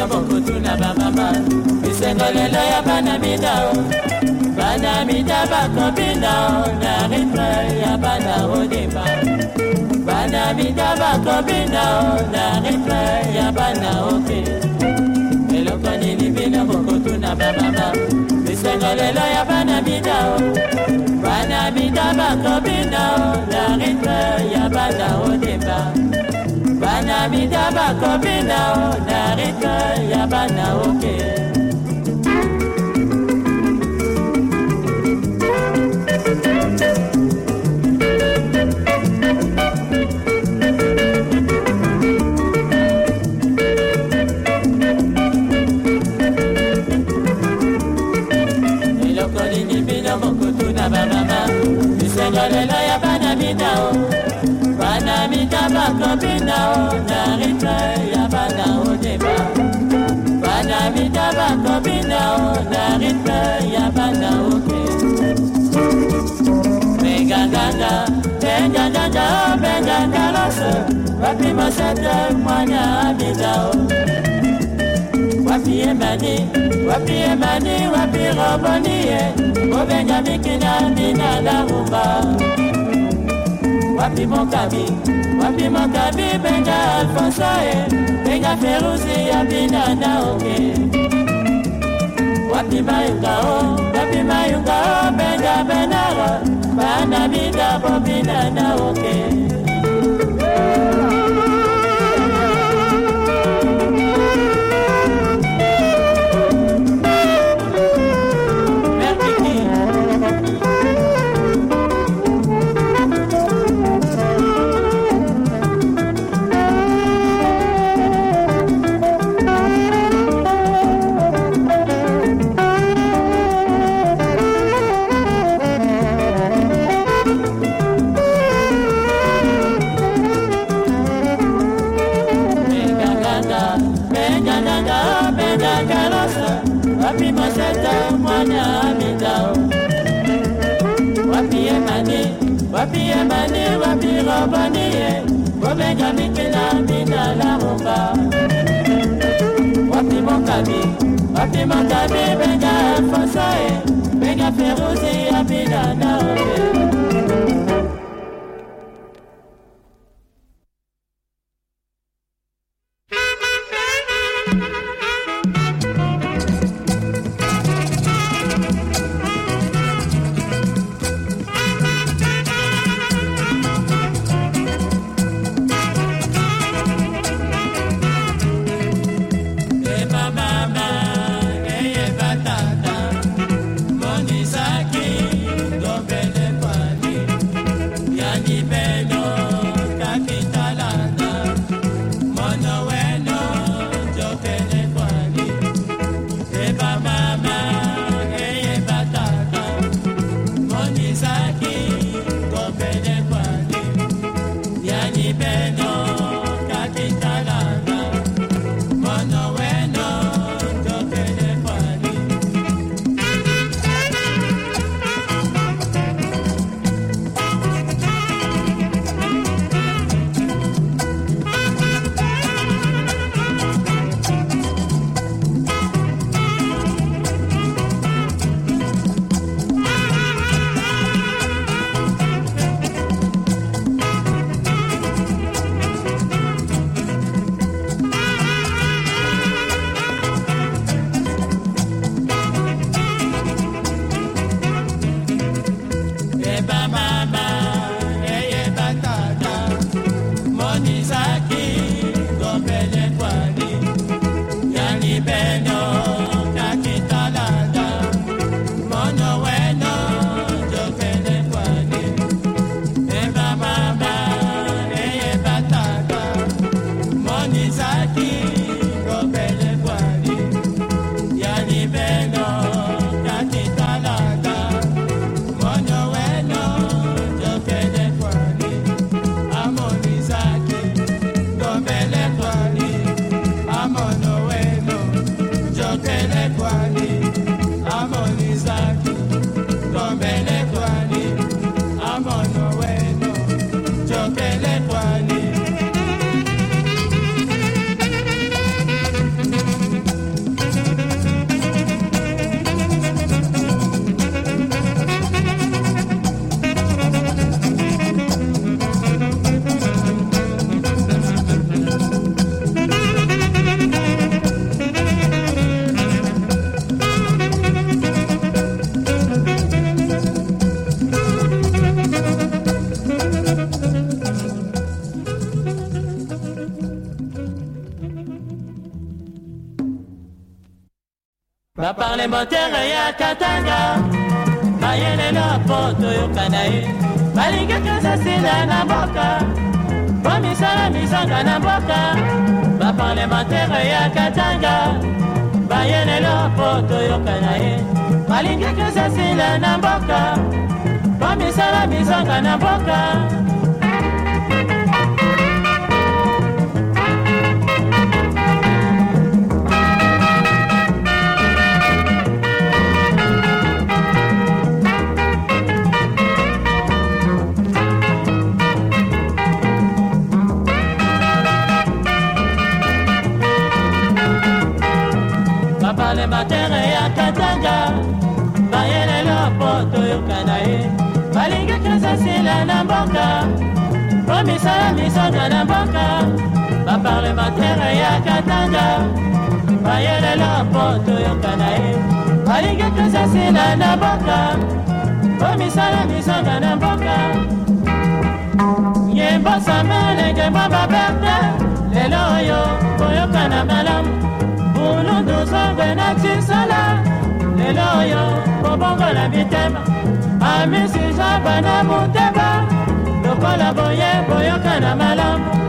biso bokutu na bamama bisengo lelo ya bana midao bana mida bakobinao na ritme ya bana odima bana mida bakobinao na ritme ya bana oke okay. tokani bino bokutu na bamama bisengo lelo ya bana bina bana bina bakobina la rythme ya bana odemba bana bina bakobina la rythme ya bana oke okay. esengo lelo ya bana bina o bana mika bakobina o na ritme ya bana odeba bana mika bakobina o na ritme ya bana oke meganganga meganganga o megangaloso bapima sete mwana abina o wapi emani wapi emani wapi robonie kobenga mikinambi na lahumba wapi mokabi wapi mokabi benga alfonso benga feruzi ya bina na oke wapi mayunga wapi mayunga benga benaro bana bida bina na oke batemaka bibenga fasoe benga e, ferosi ya bidana obe balembotere ya katanga bayelela mpo toyokana ye balingaki osasinda na mboka mpo misala mizanga na mboka baparlementaire ya katanga bayelelo mpo toyokana ye balingaki osasinda na mboka mpo misala mizanga na mboka mboka po misala misonga na mboka baparlementaire ya katanga bayelela mpo toyokana ye balingi kozasila na mboka po misala misonga na mboka ngembo samele ngembo baberte lelo oyo koyokana malamu bulundu zongwe na tisala lelo oyo kobongola mitema amisi jaba na mute lokola boye boyokana malamu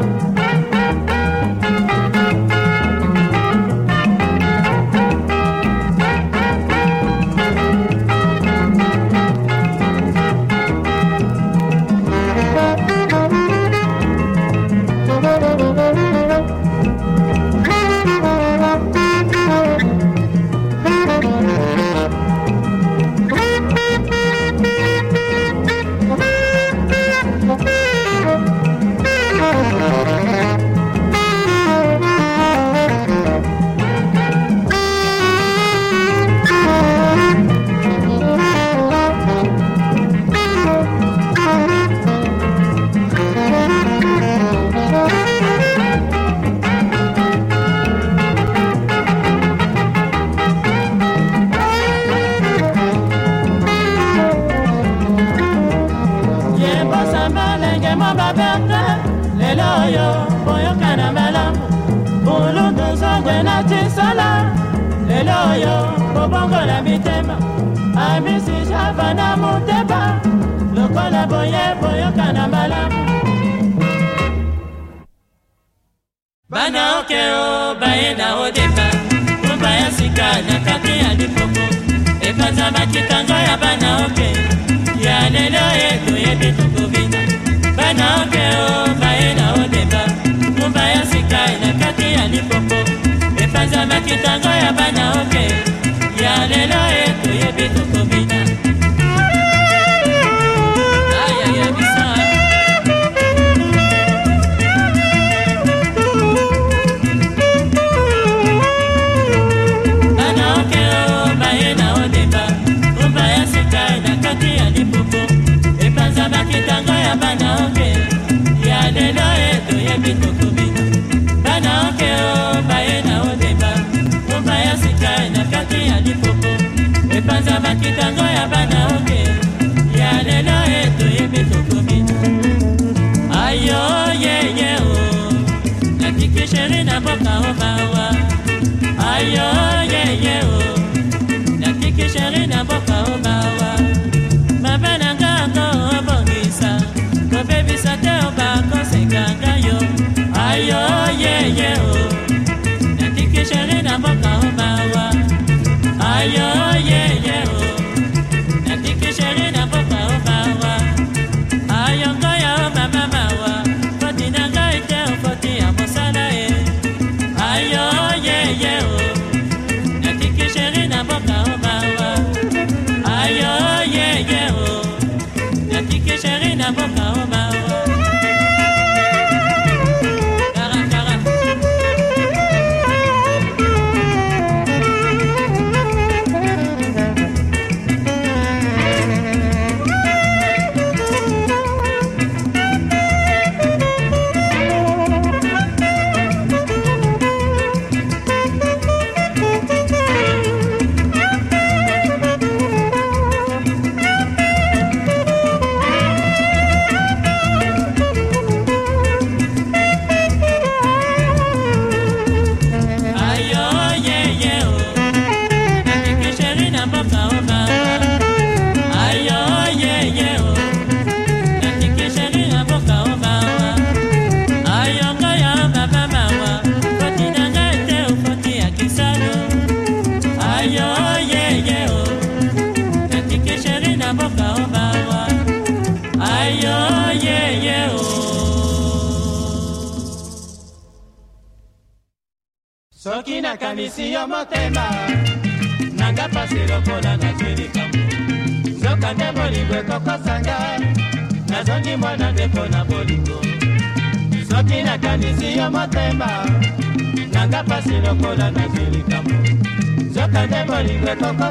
te o bayenda odepa po baya sika na kati ya lipoko epanza batika ngai ya bana oke ya lelo ye toyebi tokobina bana oke o bayenda odepa po baya sika na kati ya lipoko epanza batika ngai ya bana oke ya lelo ye toyebi tokobina kitanga ya banaoke ya lelo e toyebi tokobina banaoke o baye na odeba ngumba ya sika e na kati ya lipopo epanza bakitanga ya banaoke ya lelo e toyebi tokobina ayo yeye o nakiki sheri na boka o mawa ayo yeye o nakiki sheri na boka o mawa mabana te bakosenganga yo ayo yeye o oh. natiki sheri na mboka omawa ayo me tocó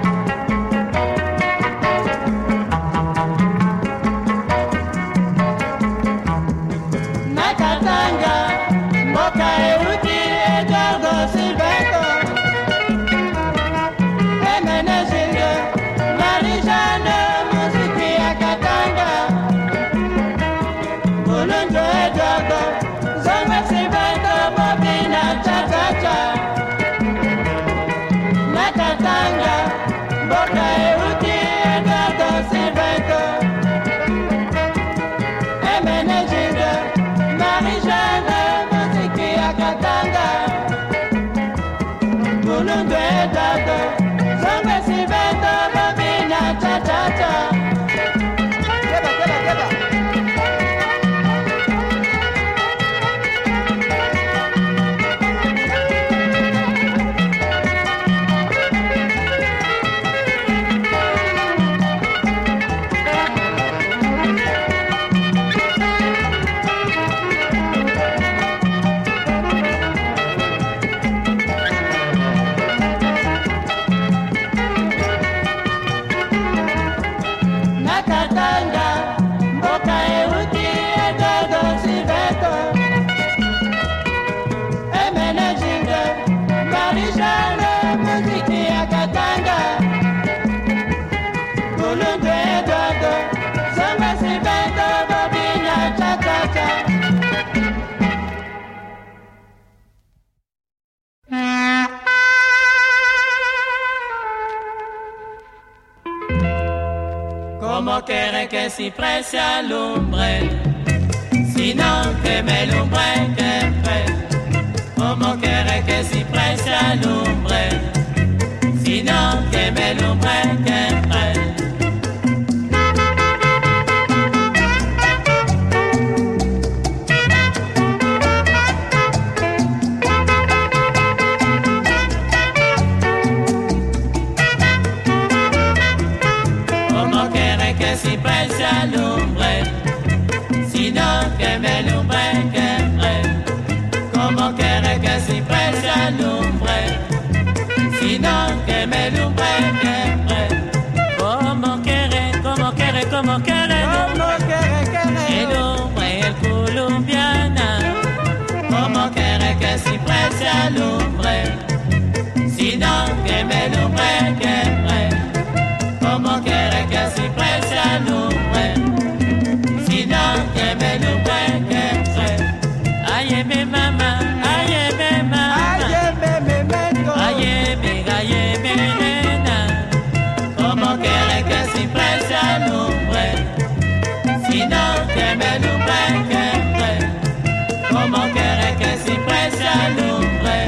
si à à l'ombre, sinon que el que presse l'ombre, sinon qu'aimait l'ombre la lumbre,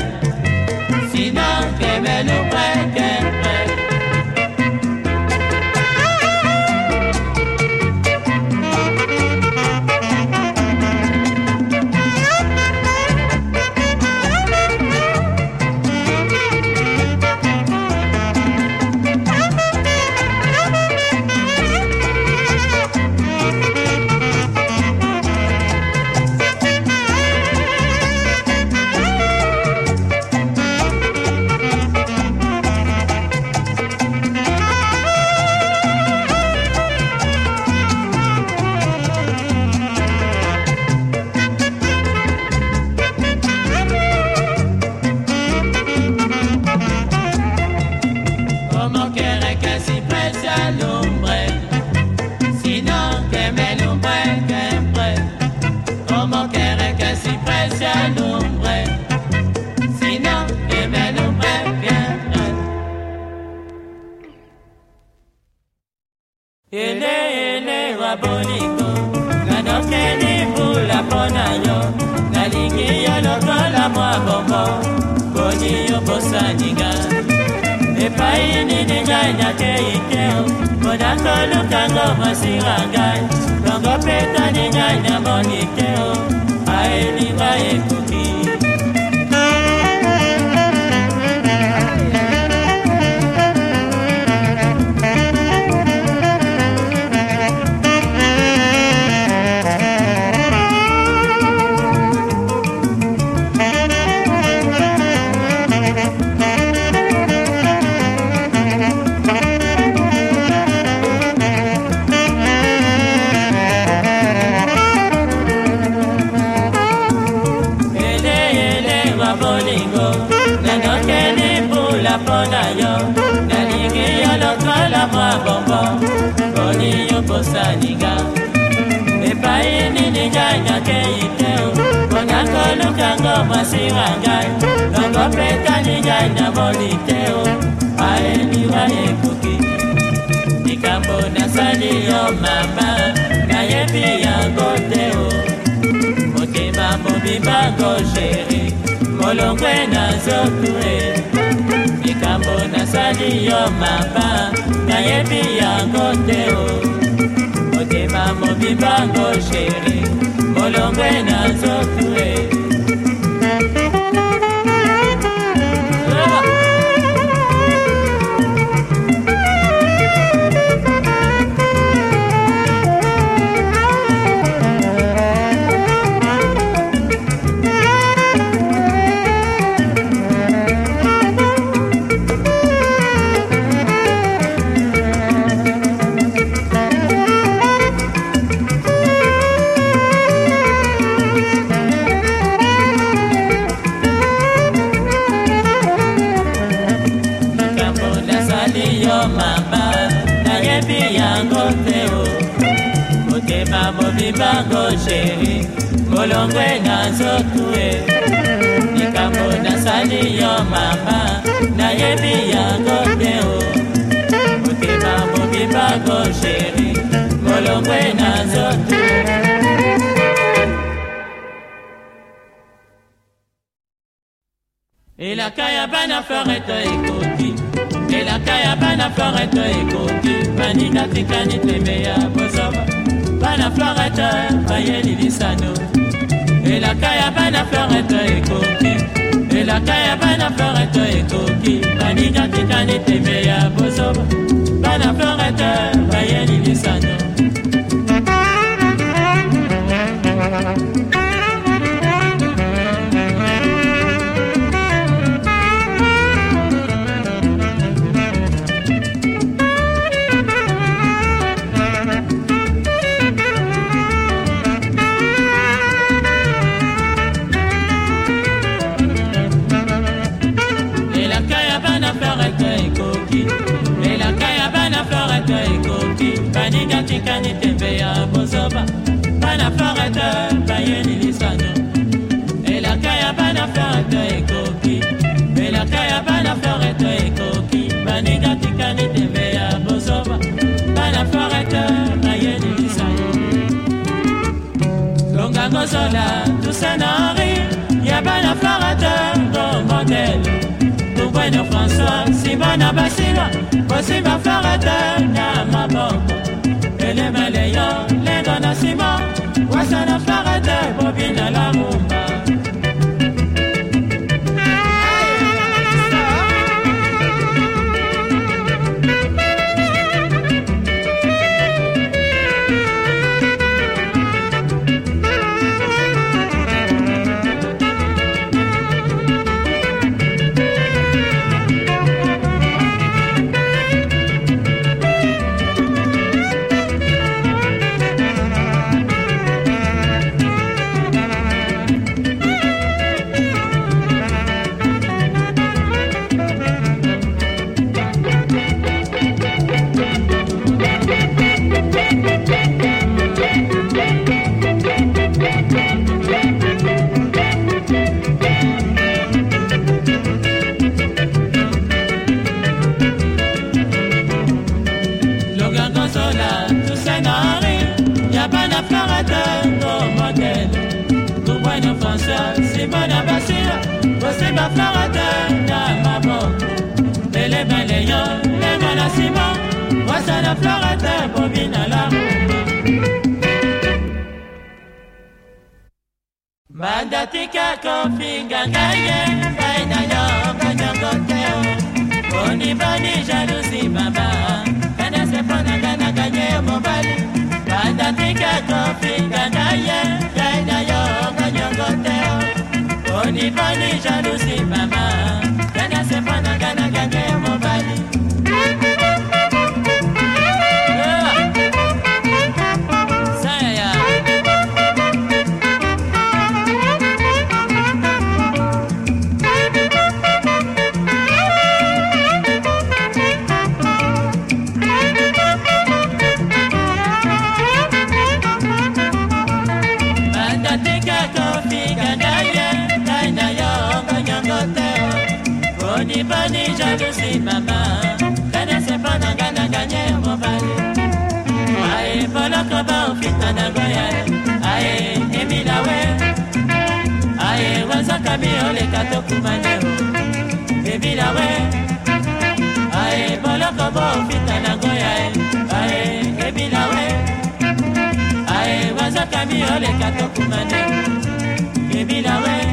sino que me lo nayebi yo mama nayebi yango te o motema mobimba kogeri kolongwe na nzoto elaka ya bana fareto ekoti elaka ya bana fareto ekoti baninga tikani teme ya bozoba bana fareto bayeli lisano elaka ya bana fareto ekoti elaka ya bana florete ekoki baninga tekani teme ya bozoba bana florete bayeli lisano baningatikani tembe ya bozoba bana farata bayeni lisano elaka ya bana farata ekoki elaka ya bana farata ekoki baningatikani tembe ya bozoba bana farata bayeni lisano longangozola tusana ri ya bana farata ngombondelo mwana françois nsima na basinga kosimba farete na maboko elemeleyo lengo na nsima wasana farete bobina la rumba kukumbusha simba na bashira kosimba farata na mabo lele baleyo lenga na nsima wasala farata la banda tika kofinga ngaye ngai na yo kanyango te boniboni jalusi baba. kana sepona kana kanye mobali banda tika kofinga ngaye ngai na yo boniboni jalousi mama gana sefana gana gage moba nabi oleka tokumane o ebila we aye boloko bofita nango yae eh. aye ebila we aye wazoka mi oleka tokumane ebila we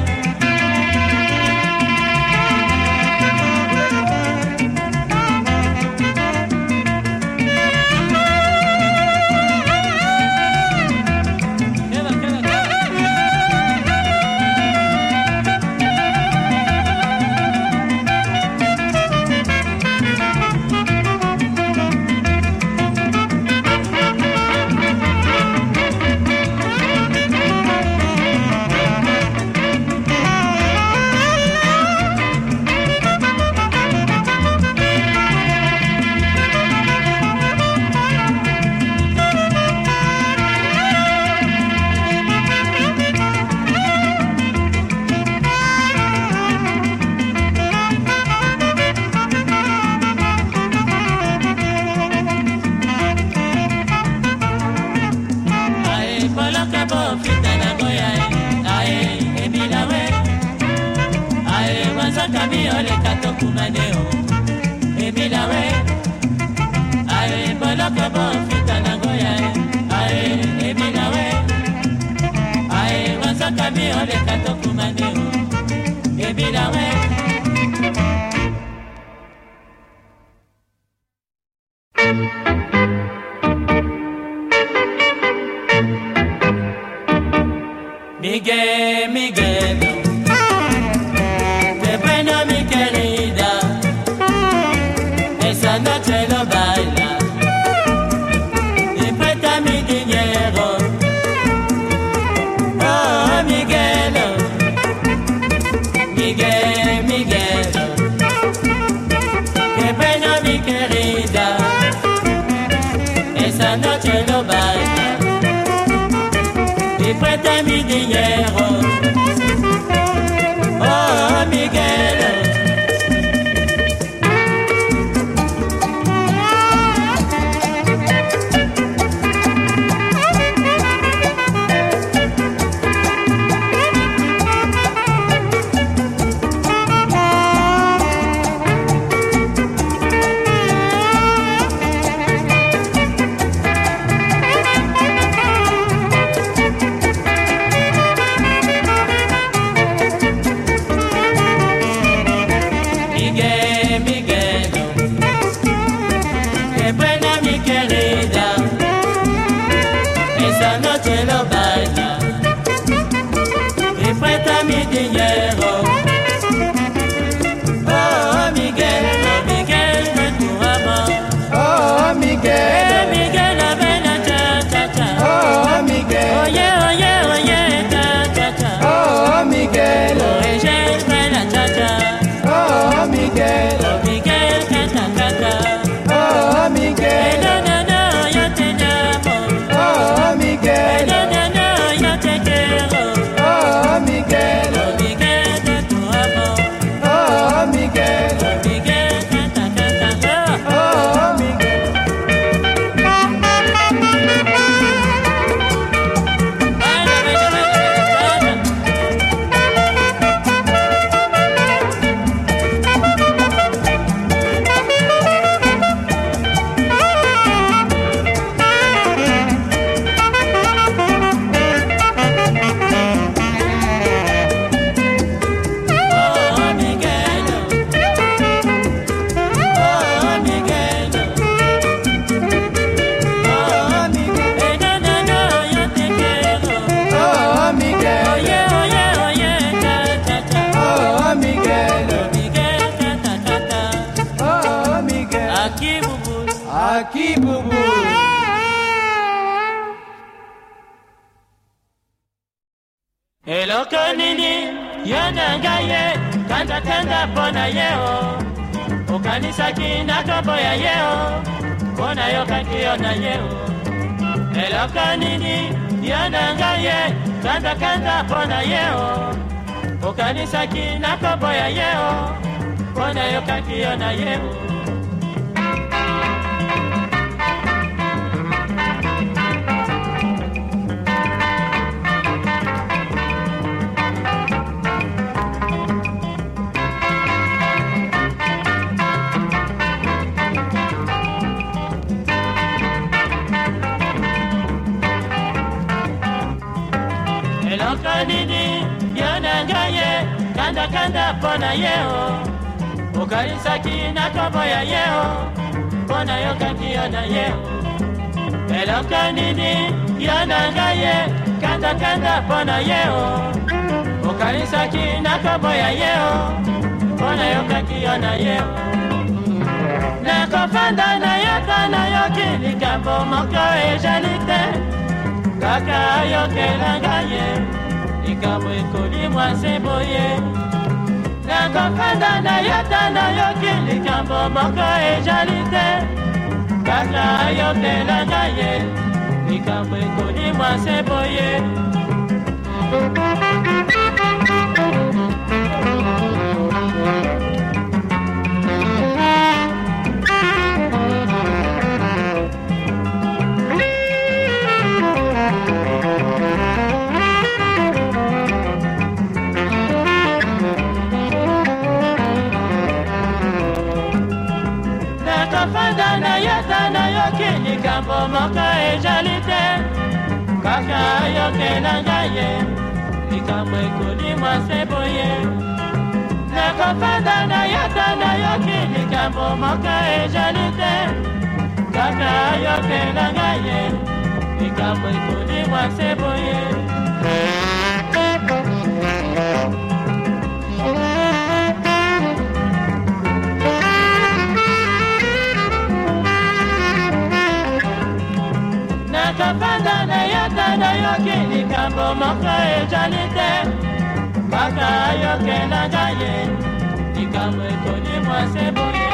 nanisaki nakoboya ye o mpo nayokaki yo na ye o okaisaki na tombo ya yeo mpo nayokaki yo na yeo eloko nini yo na ngai ye kandakanda mpo na yeo okaisaki na tombo ya yeo mpo nayokaki yo na yeo nakofanda nayoka nayoki likambo moko ezali te kaka ayokelanga ye likambo ekoli mwasi boye kofanda na yo ta nayoki likambo moko ezali te kaka yokela ngai ye likambo ekolimwa se boye oyokela ngai ye likambo ekolimwa se boye nakofanda na yo ta nayoki likambo moko ezali te kaka oyokela ngai ye likambo ekolimwa se boye ezali te maka ayokela ngaye likambo etoni mwase boye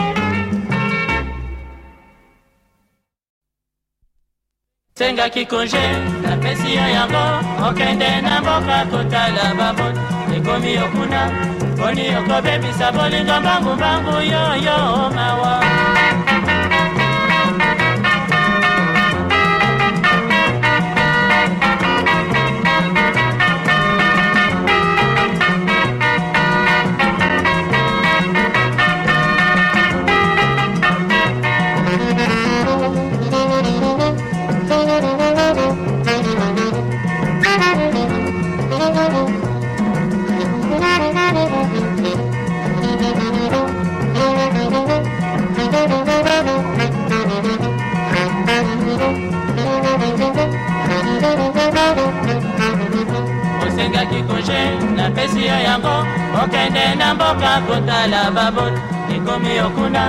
sengaki konje napesi yo yango okende na mboka kotala baboni ekomi yo kuna mponi okobebisa bolingo mbangumbangu yoyo mawa napesi yo yango okende na mboka kotala baboli ekomi okuna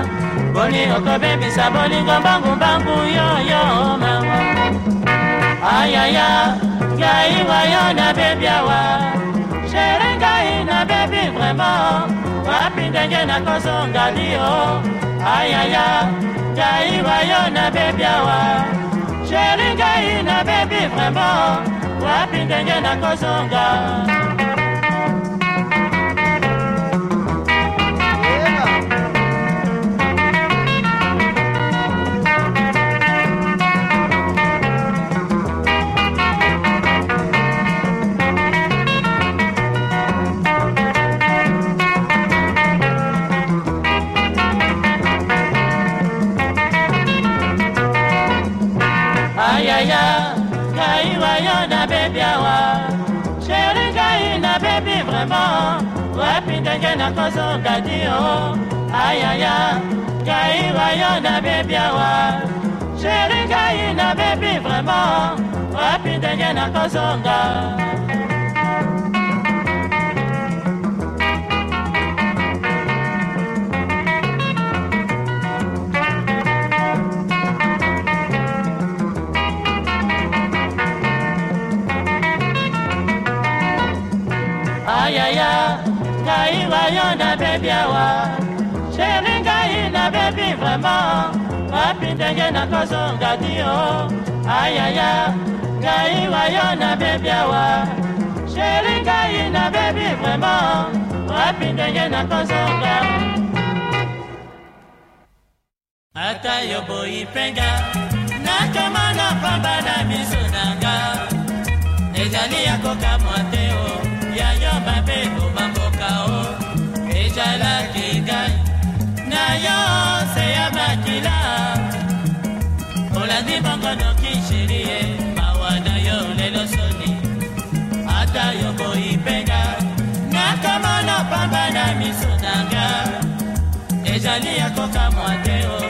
boni okobebisa bolingo mbangumbangu yoyo mawa ayaya ngaiwa yo nabebi awa shere ngai nabebi vraimen wapi ndenge nakozongali yo ayaya ngaiwa yo nabebi awa shere ngai nabebi vraimen wapi ndenge nakozonga nakozongati o ayaya kaiba yo nabebiawa sheri kai nabebi vraimen wapi ndenge nakozonga ndenge nakozongaki yo ayaya ngai wayo nabebi awa sheri ngai nabebi vrema wapi ndenge nakozonga ata yo boyi mpenga nakoma na pamba na miso nanga ezali ya kokamwa te o ya yo mabe kobama Já ali a coca mantém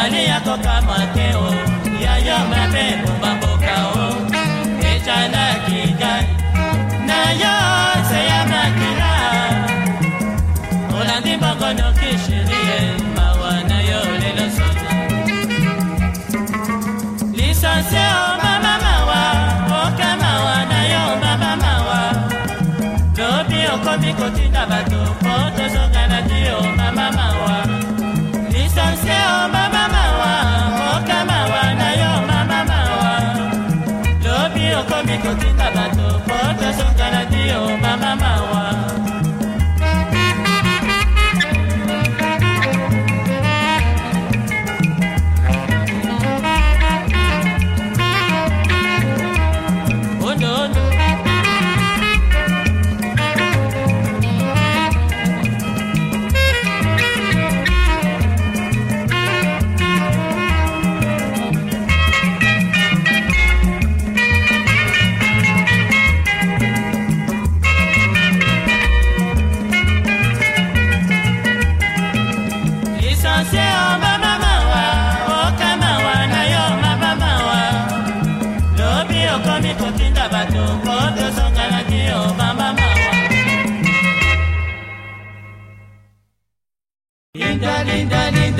ezali ya kokama te o yayo mabe bombaboka o ejana kigali na yo se ya makila olandi mbongonoka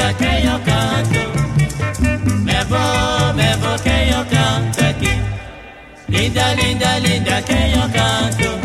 canta, quem eu canto. Me vou, me vou, quem eu canto aqui. Linda, linda, linda, quem eu canto.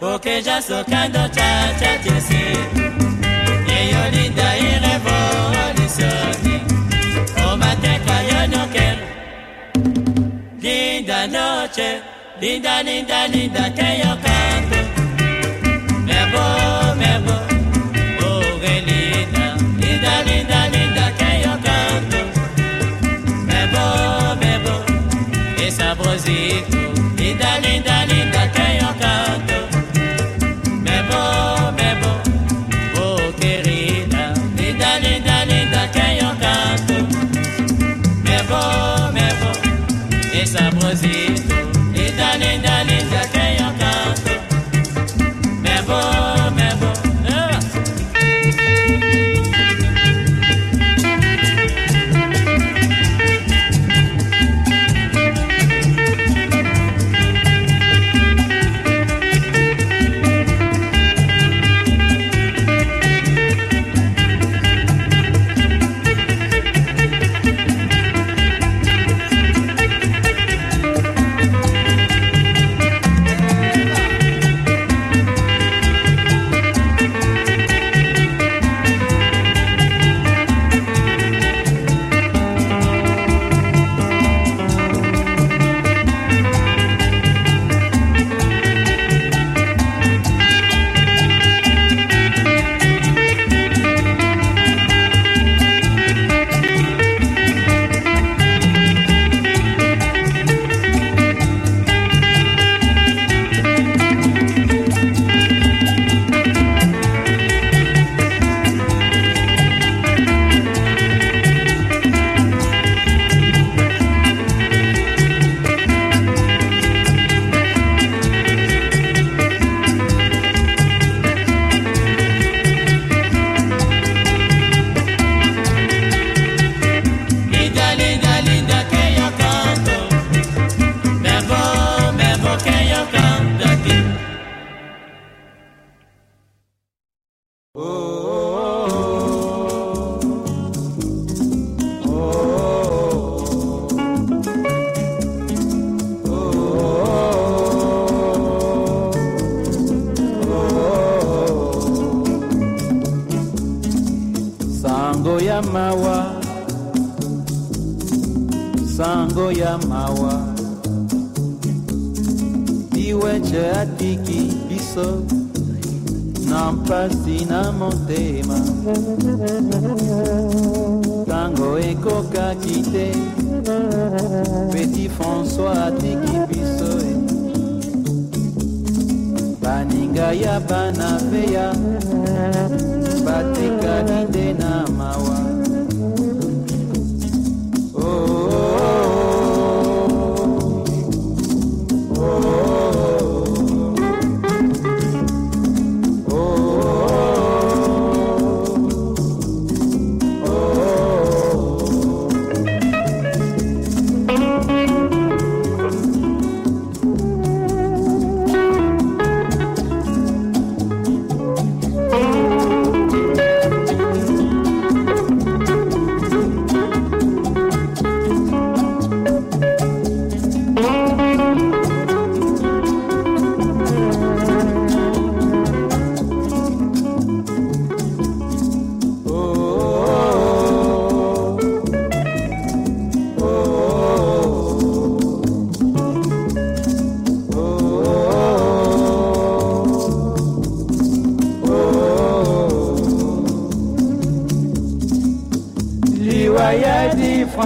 Porque já sou cando cha cha che E eu linda e revolucione O mateca eu não quero Linda noite Linda, linda, linda que eu canto Meu bom, meu bom Sabrosito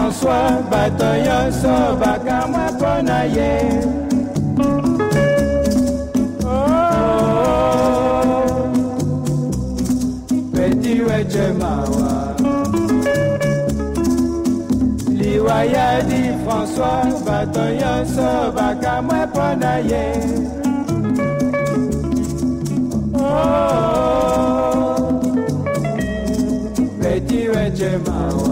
François bato nyonso bakamwa mpo na ye oh. petit weche mawa liwa ya di François bato nyonso bakamwa mpo na ye oh. petit weche mawa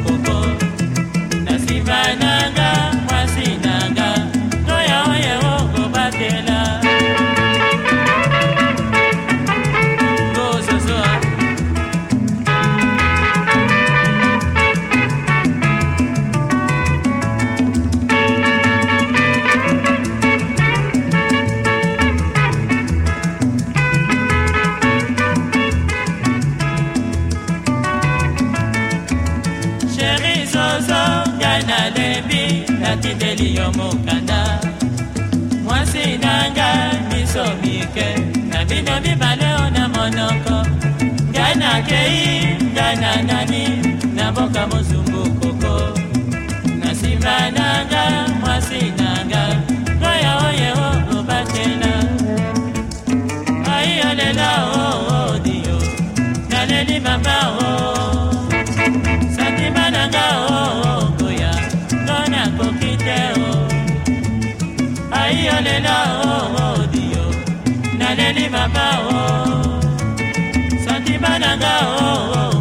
ezali yo mokanda mwasi na ngai miso mike na bino mibale o na monoko ngai nakei ngai na nani na mboka mozumbu koko na nsima na ngai mwasi na ngai loya oye o obatela aiyo lela odio naleli mama o oh, nalela odio oh, naleli mama o santima nanga oo oh, oh.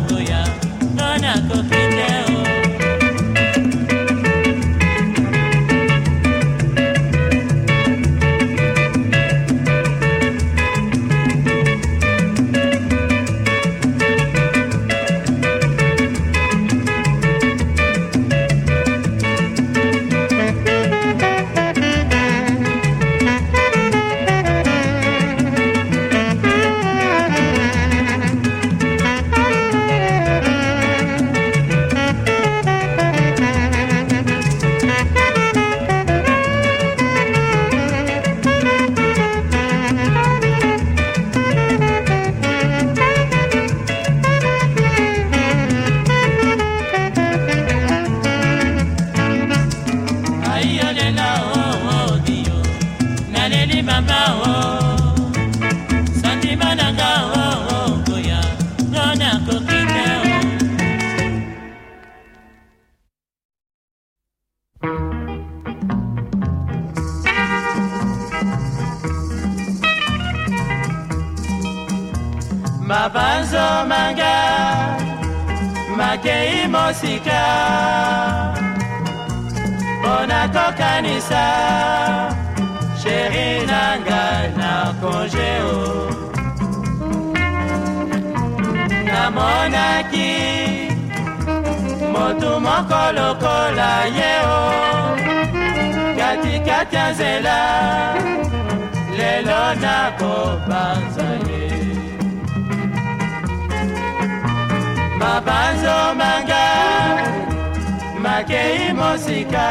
sandi mama o oh, oh. sandima nanga o oh, koya ngo nakoki te mabanzo manga makei mosika mpo nakokanisa motu moko lokola ye o katikati ya nzela lelo nakobanza ye mabanzo manga makei mosika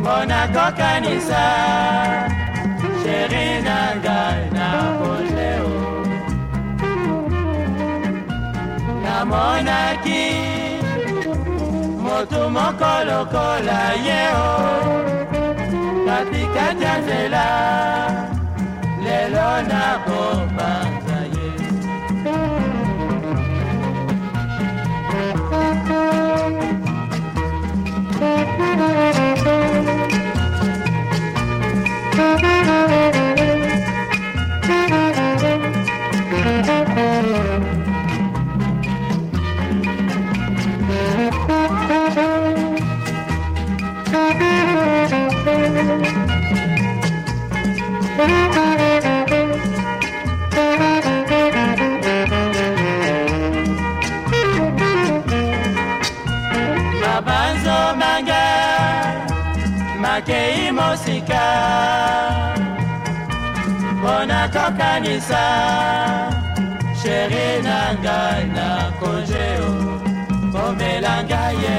mpo nakokanisa sheri na ngai na koleo namona kò tún mọ́ kọ́lọ́kọ́ láyé o katikati àṣẹlá lè koka mpona kokanisa sheri na ngai na kongeo komela ngai ye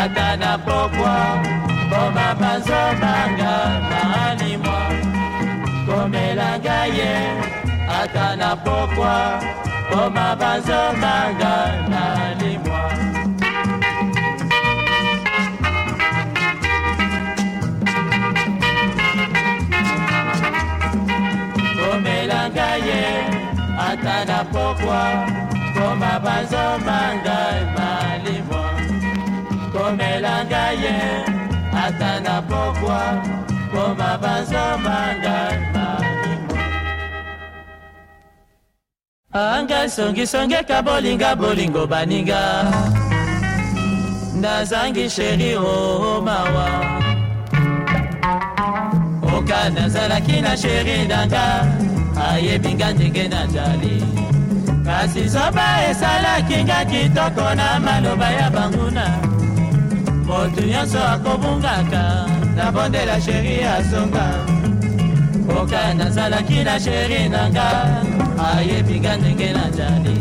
ata na pokwa mpoma banzobanga maanimwa komela ngai ye ata na pokwa mpoma banzobanga maanimwa ya pokwa koma bazoma ngai malimo komela ngai ye ata na pokwa koma bazoma ngai malimo anga songisongeka bolinga bolingo baninga nazangi sheri o oh, oh, mawa oka nazalaki na sheri nanga ayebi nga ndenge nazali kasi soba esalaki nga kitoko na maloba ya banguna moto nyonso akobungaka nabondela sheri asonga oka nazalaki na sheri nanga ayebi nga ndenge nazali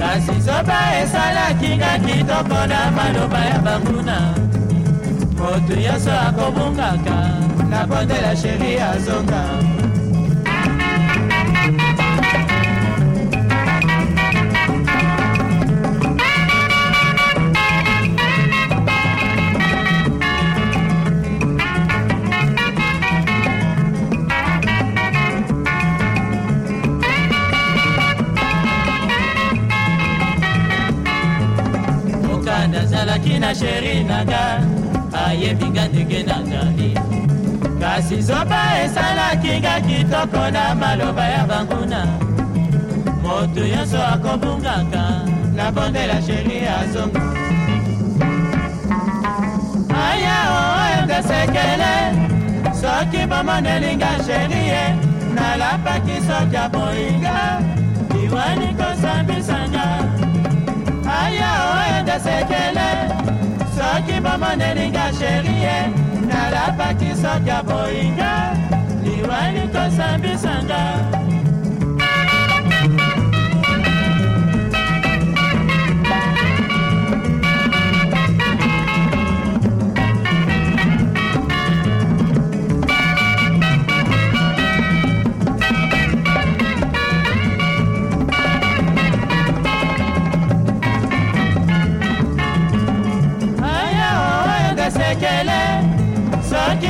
kasi soba esalaki nga kitoko na maloba ya banguna moto nyonso akobungaka nabondela sheri azonga ozalaki na sheri nanga ayebinga ndenge na ngani kasi zoba esalaki nga kitoko na maloba ya banguna moto nyonso akobungaka na bondela sheri azonga aya oedesekele soki bomonelinga sheri ye nalapaki soki aboyinga iwani kosambisanga aya oe esekele soki bomonelinga sherie nalapaki soki ya boyinga liwani kosambisanga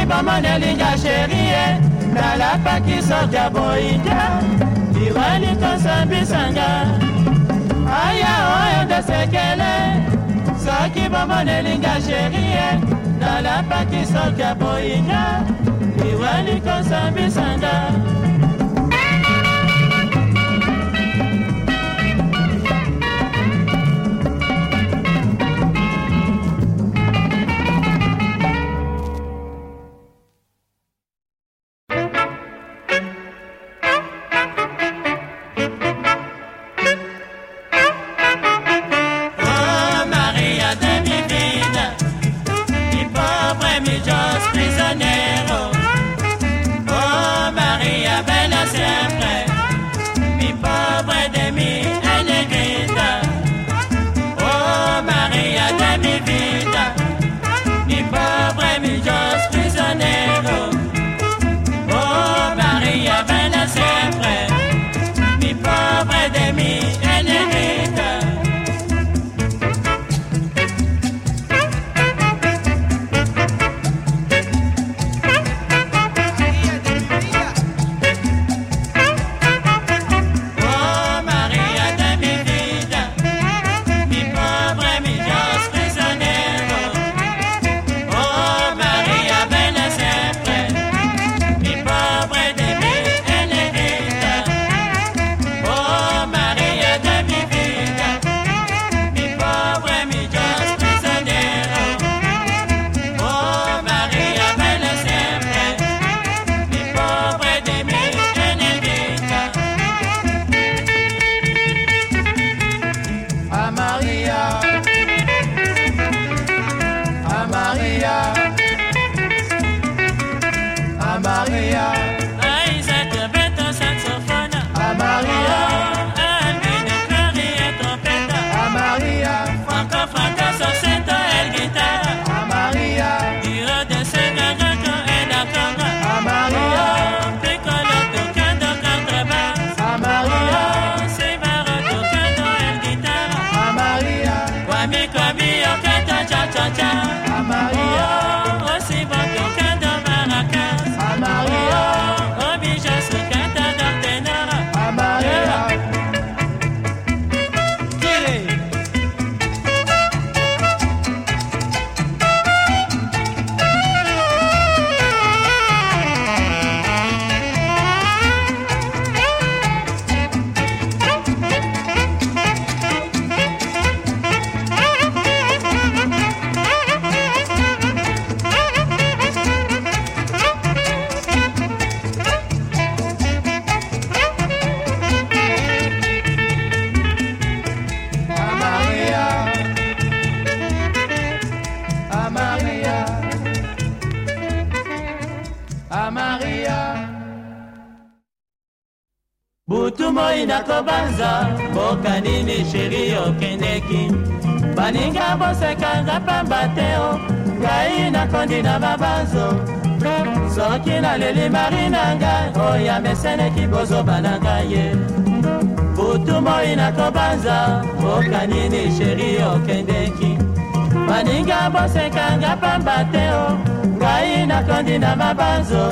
bamonelinga sherie nalapaki sorti ya boindia birali kosambisanga aya oyo ndesekele soki bomonelinga sherie nalapaki sorti ya boindia birali kosambisanga nini sheri okendeki baninga bosekanga pamba te o ngai nakondi na mabanzo soki naleli mari na ngai oya meseneki bozoba na ngai ye butu moi nakobanza oka nini sheri okendeki baninga bosekanga pamba te o ngai nakondi na mabanzo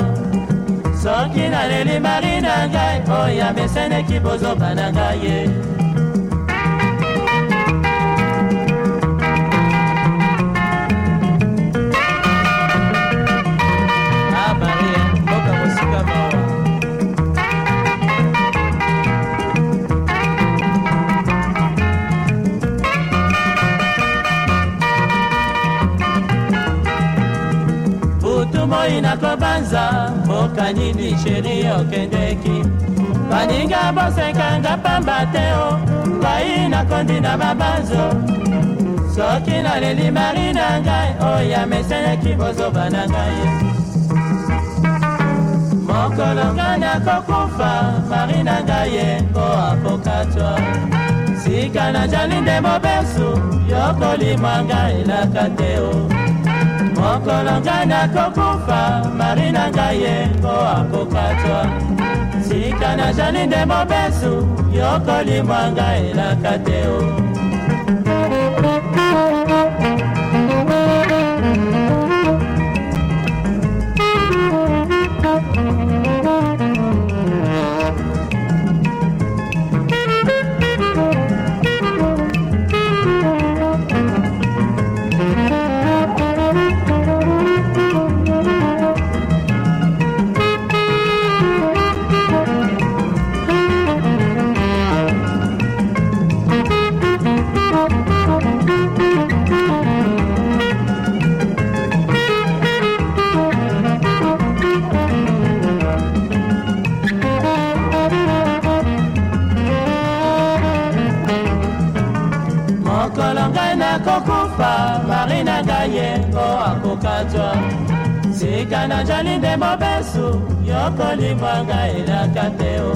soki naleli mari na ngai oya meseneki bozoba na ngai ye mbanza mboka nini sheri okendeki baninga bosekanga pamba te o ngai nakondi na mabanzo soki naleli mari na ngai oya meseneki bozoba na ngai mokolo ngai nakokufa mari na ngai yengo apokatwa sika na jali nde mobesu yokolimwa ngai elaka te o mokolo ngai nakokufa mari na ngai yengo akokatwa sika nazali nde mobesu yokolimwa ngai elaka te o atwa sika na jali nde mobesu yokoli mwanga elaka te o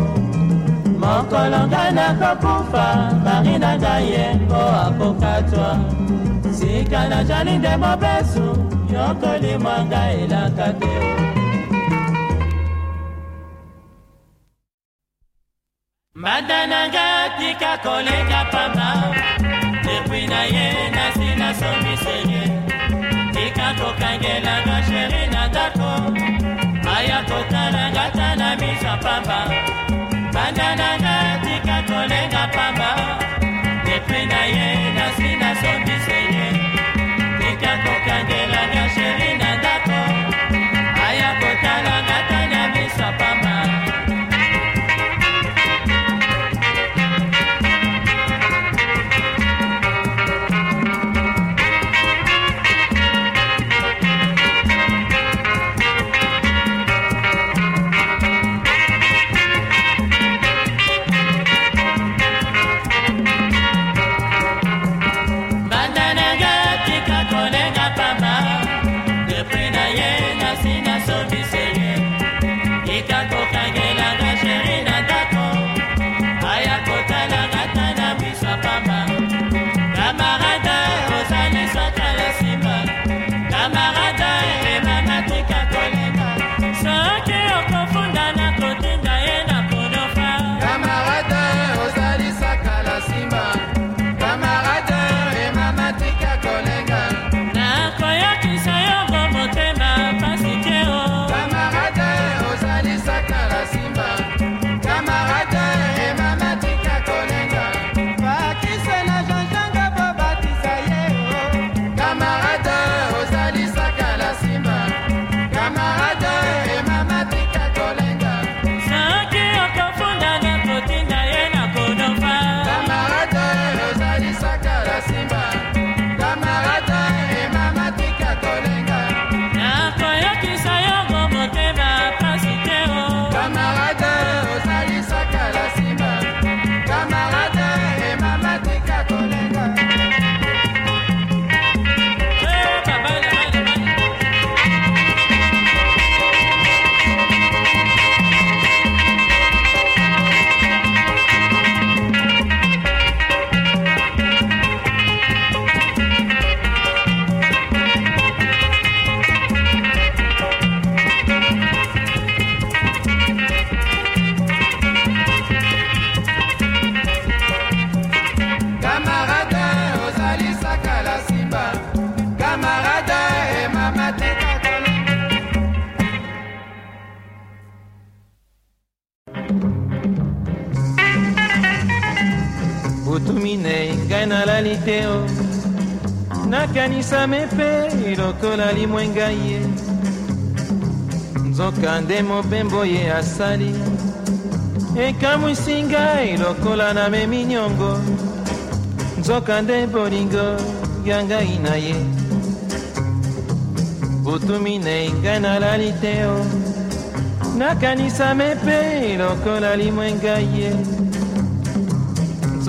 mokolo ngai nakokufa mari na ngai yengo akokatwa sika na jali nde mobesu yokoli mwanga elaka te o mbanda na ngai atika koleka pamba lepwi na ye ya kotala ngata na misa pamba banda na nga tika kolenga pamba depre na ye nasi nasombise maiteo nakanisa mepe lokola limwenga ye nzoka nde mobembo ye asali ekamwisi ngai lokola namemi nyongo nzoka nde bolingo ya ngai na ye butu minei ngai nalali teo nakanisa mepe lokola limwenga ye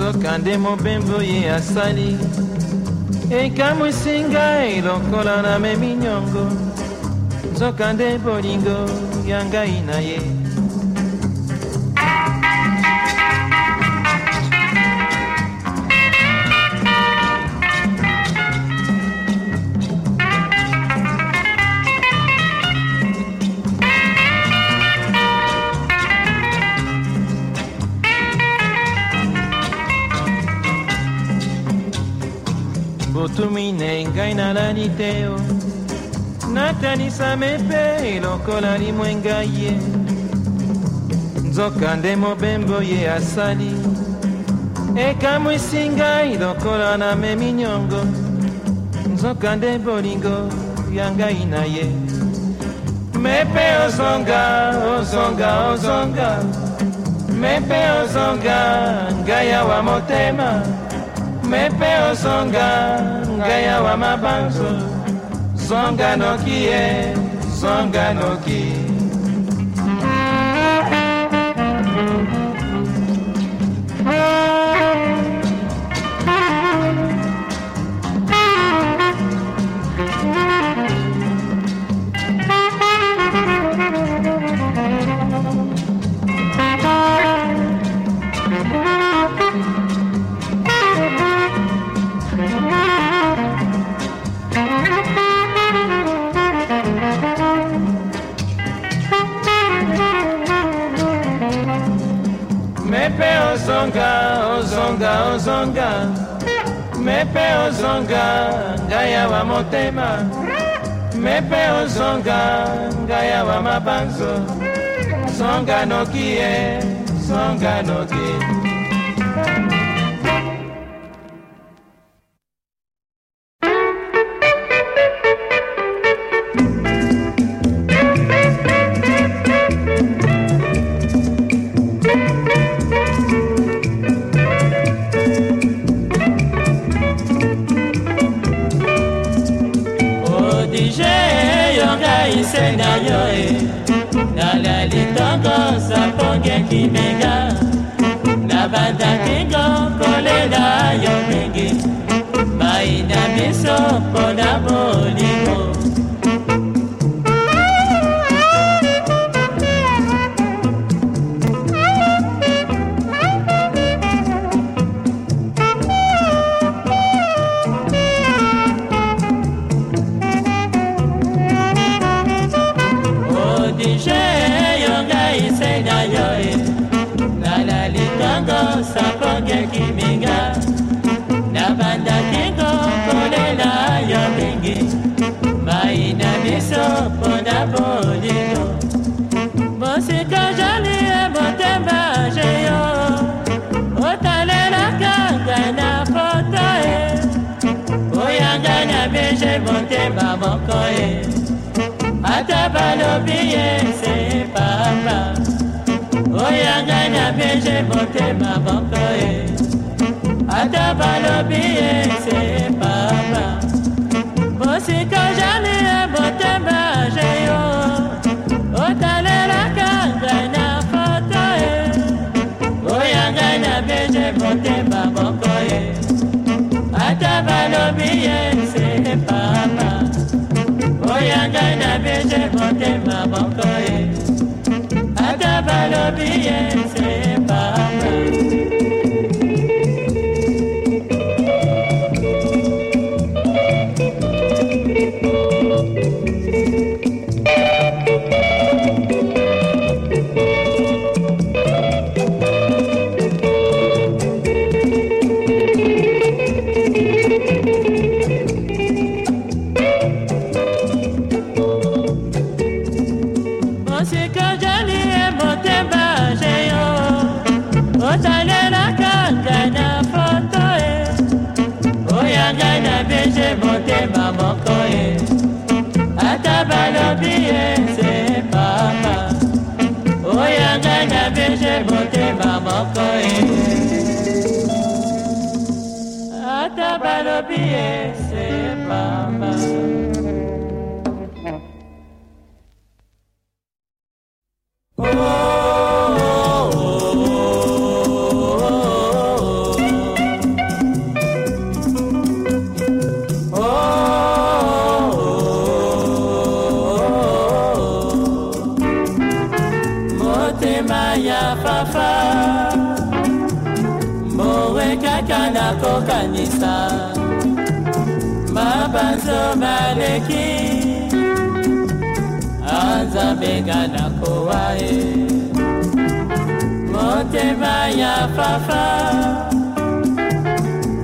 soka nde mobembo ye asali ekamwisi ngai lokola namemi nyongo nzoka nde bolingo ya ngai na ye otumine ngai nalali te o natalisame mpe lokola limwe ngai ye nzoka nde mobembo ye asali ekamwisi ngai lokola namemi nyongo nzoka nde bolingo ya ngai na ye mepe ozonga ozonga ozonga mepe ozonga ngai awa motema mepe ozonga ya wa mabanzo zonga noki ye zonga noki mepe ozonga ngai ya bamotema mepe ozonga ngai ya bamabanzo zonga noki songa zonga panda bolingo mosika jani e motema jeyo otalelakanga na foto e oyanga na bije motema moko e ata balobi yese papa oyanga na bije motema moko e ata balobi yese papa osika jani ye motema jeyo otalelaka ngai na foto ye oya ngai na beje motema moko ye ata balobi ye sepama oya ngai na beje motema moko ye ata balobi ye sepama moko ye ata balobi esepa kanya fafa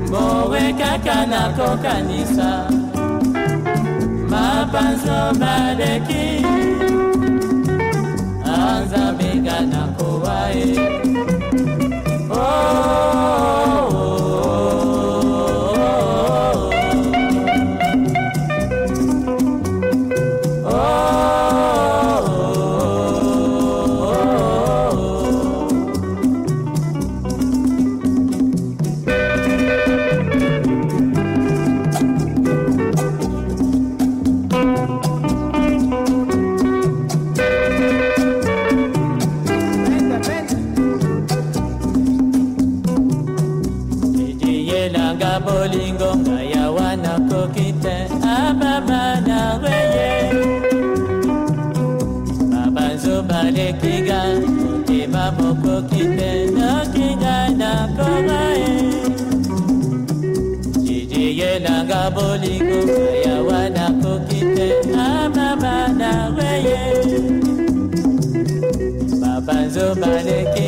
bowe kaka nakokanisa mapanzo baleki anzambenga nakowa ye oh, oh, oh. Dominican.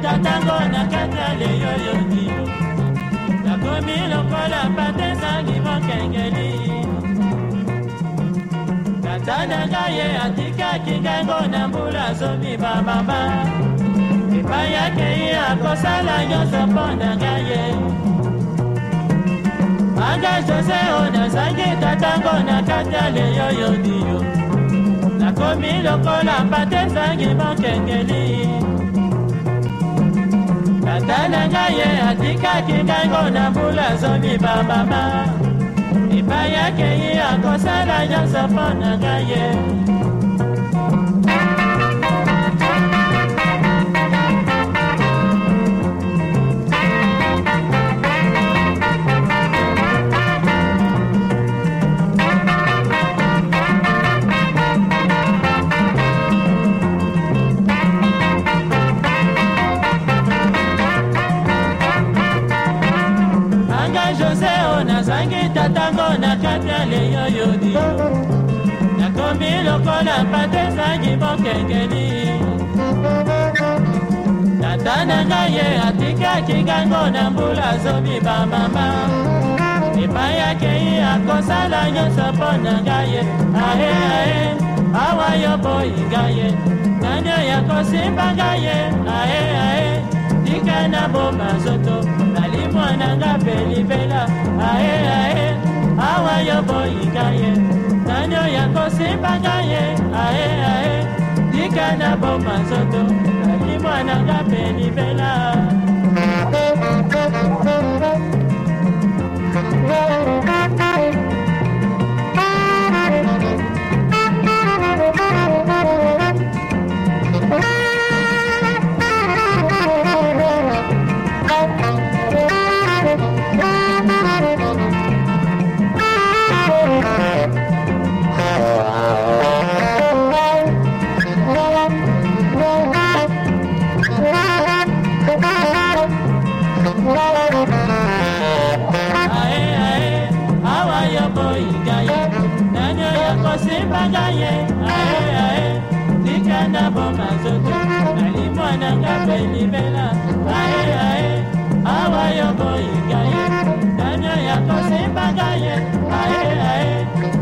koleka ntango na kaka leyoyo ndilo nakomi lokola pate ezangi mokengeli tata na ngai ye atikaki ngengo na mbula zomi bamama epai akei akosala nyonso mpo na ngai ye anga jose o nazangi tatango na kata leyoyo ndilo nakomi lokola pate ezangi mokengeli tata na ngai ye atikaki ngai ngo na mbula zomi bamama epai akei akosala nyonso mpo na ngai ye lokola patesaki bokekeli tata na ngai ye atikaki ngango na mbula zomi bamama epai akei akosala nyonso mpo na ngai ye ae ae awa yo boyi ngai ye nani oyo akosimba ngai ye ae ae tika na boma zoto nali mwananga pelibela ae ae awa yo boyi ngai ye nyonso ya kosimbanga ye ae ae tika na boma nzoto ali mwananga pe libela mazoto nalimonaka aye aye awa yo boyinga ye nano ya kosimbaka ye aye aye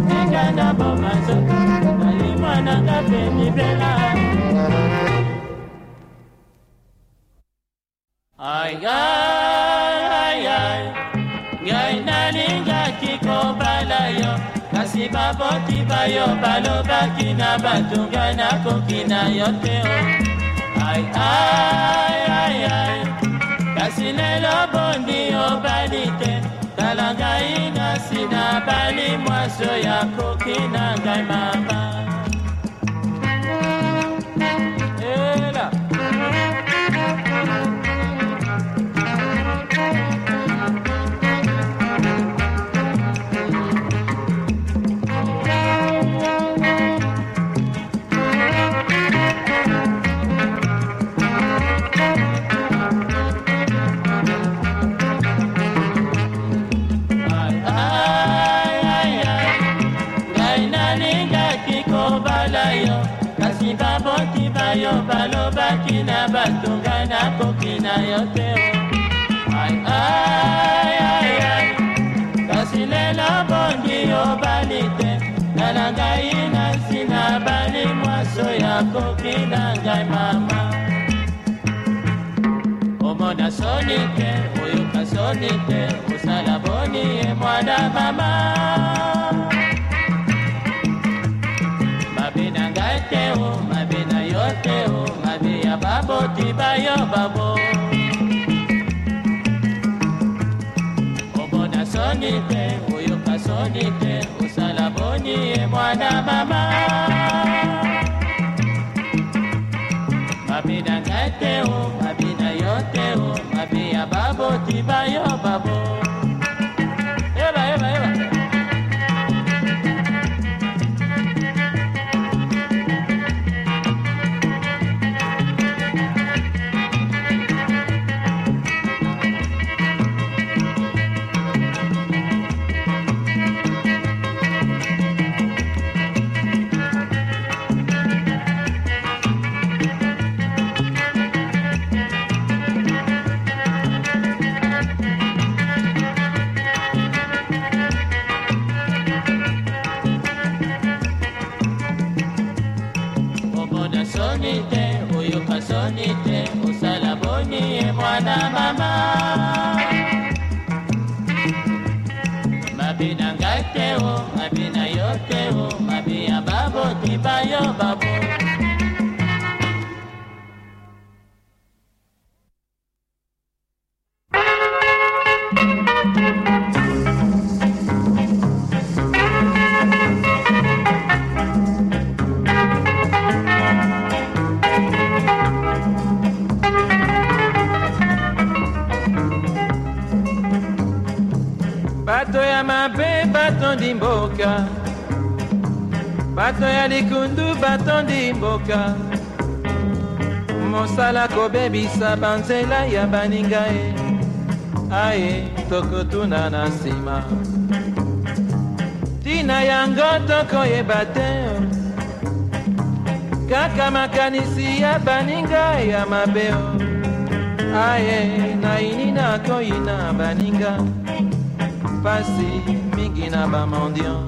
tika na bomazoto nalimonaka mpe libela aiga yo balobaki na batonga nakoki na yo te aiaiai oh. kasi lelo bondi obali te tala ngai nasi nabali mwaso ya koki na ngai mama mona soni te oyoka soni te osala boni ye mwana mama mabe na ngai te o oh, mabe na yo te o oh, mabe ya baboti bayo babo omona soni te oyoka soni te osala boni ye mwana mama Bayo Babu. bato ya likundu batondi mboka mosala kobebisa banzela ya baninga ye aye tokotuna na nsima ntina yango tokoyeba te kaka makanisi ya baninga ya mabeo aye naini nakoyina baninga pasi mingi na bamondian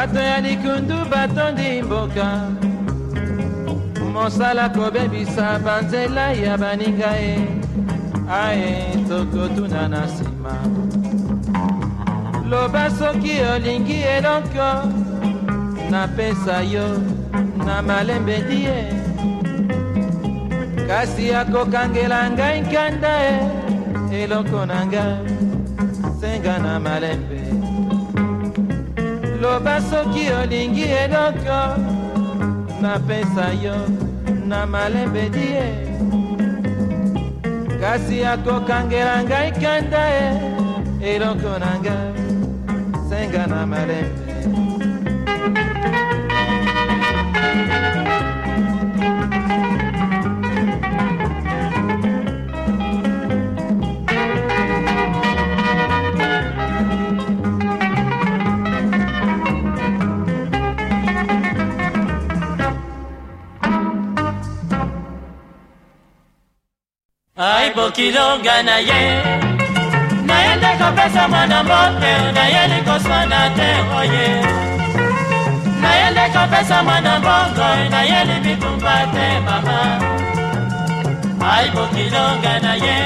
bato ya likundu batondi mboka mosala kobebisa banzela ya baninga ye aye tokotuna na nsima loba soki olingi eloko napesa yo na malembedi ye kasi akokangela ngai nkanda ye eloko na ngai senga na malembe loba soki olingi eloko napesa yo na malembedi ye kasi akokangela ngai kanda ye eloko na ngai senga na malembe mokilonga na ye nayende kopesa mwana mbote nayeli koswana te oye nayende kopesa mwana mbongo nayeli bitumba te mama ai mokilonga na ye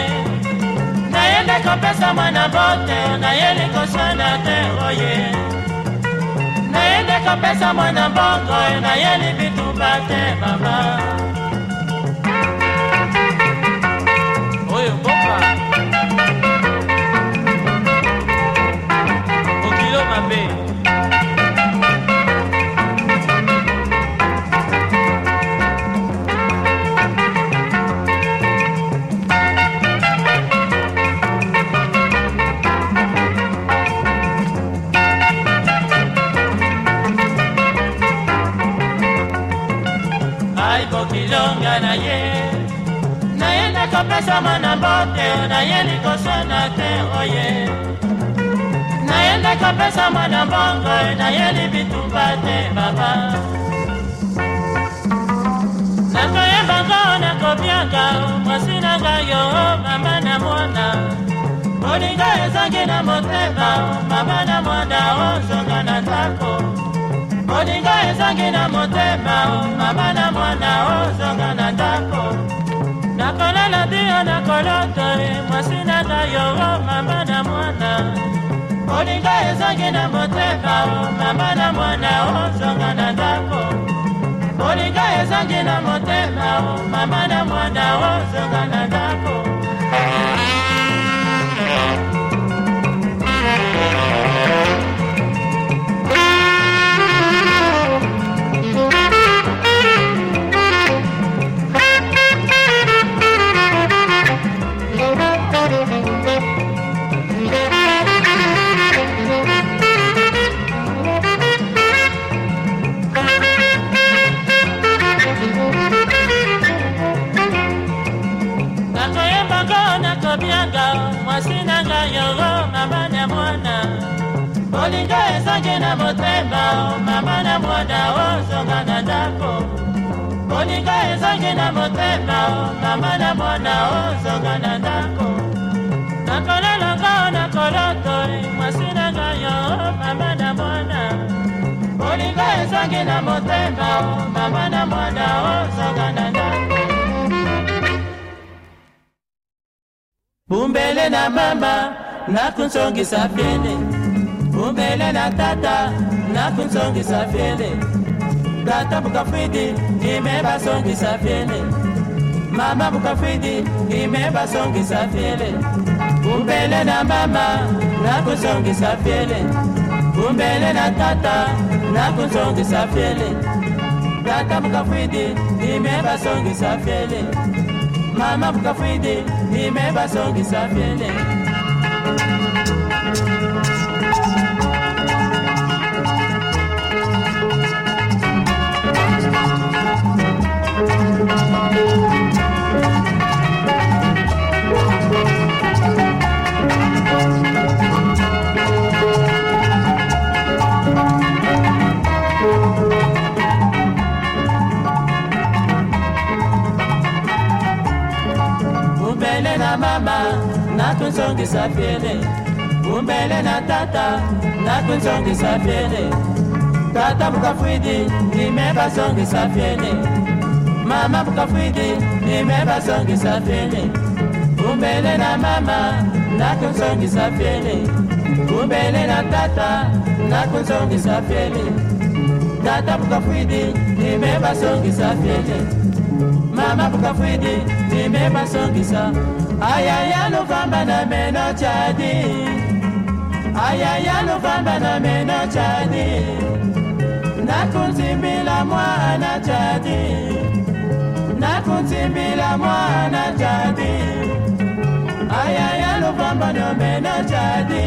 nayende kopesa mwana mbote nayeli koswana te oye nayende kopesa mwana mbongo nayeli bitumba te mama napesama na mbote nayeli kosona te oye nayende kopesama na mbongo nayeli bitumba te baba nakoyembango nakobianga mwasi na ngai yo mama na mwana olinga ezangi na motema mama na mwana ozonga na ndako olinga ezangi na motema mama na mwana ozonga na ndako madeya na koloto e mwasina na yoro oh, mama na mwana kolinga ezongi na motema o oh, mama na mwana ozonga oh, na ndako kolinga ezongi na motema o mama na mwana ozonga na ndako mwana ozonga na ndako kolinga ezangi na motema mama na mwana ozonga na ndako nakolelanga o na koloto mwasi na ngai o mama na mwana kolinga ezangi na motema mama na mwana ozonga na ndako bumbele na mama nakunsongisa pene umele na tata nakunsongisa fyele tata bukafwidi imeba basongisa fyele mama bukafwidi ime basongisa fyele umbele na mama nakunsongisa fyele umbele na tata nakunsongisa fyele tata bukafwidi imeba basongisa fyele mama bukafwidi imeba basongisa fyele thank you mama natunsongisa fiele umbele na tata natunsongisa fiele tata bukafwidi ime basongisa fiele mama bukafwidi ime basongisa fiele umbele na mama nakunsongisa fiele umbele na tata nakunsongisa fiele tata bukafwidi ime basongisa fiele mama bukafwidi ime basongisa ayaya lufamba na meno chadi ayaya lufamba na meno chadi nakunzimbila mwana chadi nakunzimbila mwana chadi ayaya lufamba na meno chadi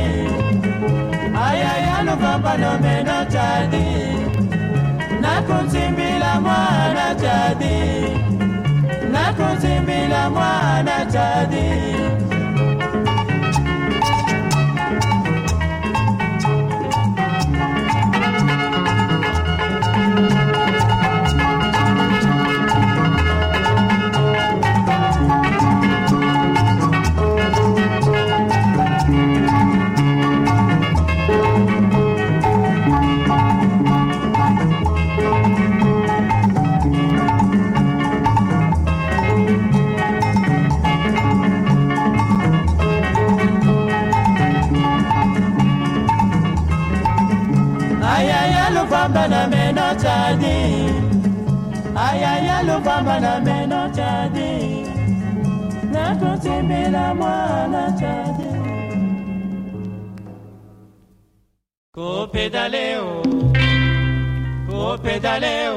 ayaya lufamba na meno chadi nakunzimbila mwana chadi nakuzimbila mwana tadi know.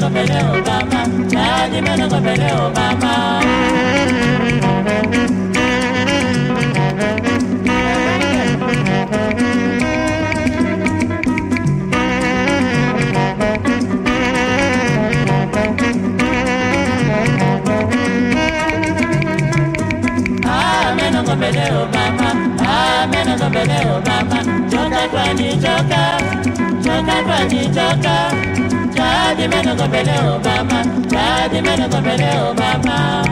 kopele Obama. Nadimena kopele Obama. Kopele Obama, amena kopele Obama. Joka kwani joka, joka kwani joka. Daddy, man, go pele o mama. Daddy, man, go pele o mama.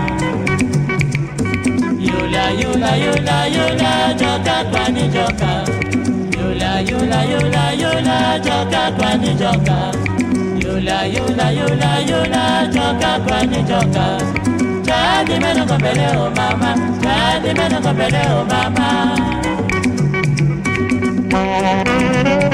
Yola, yola, yola, yola, joka kwani joka. yula yula yula yula joka kwani joka. yula yula yula yula joka kwani joka. Daddy, man, go pele o mama. Daddy, man, go pele o mama.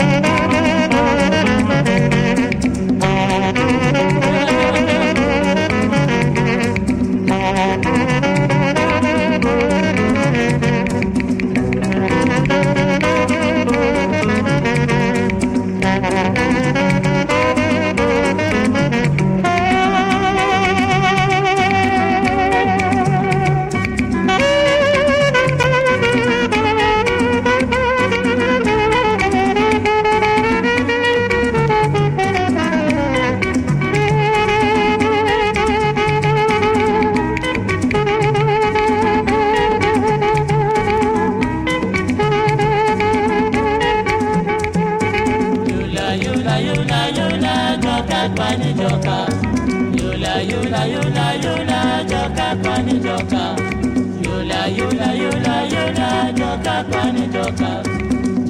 akanitoka.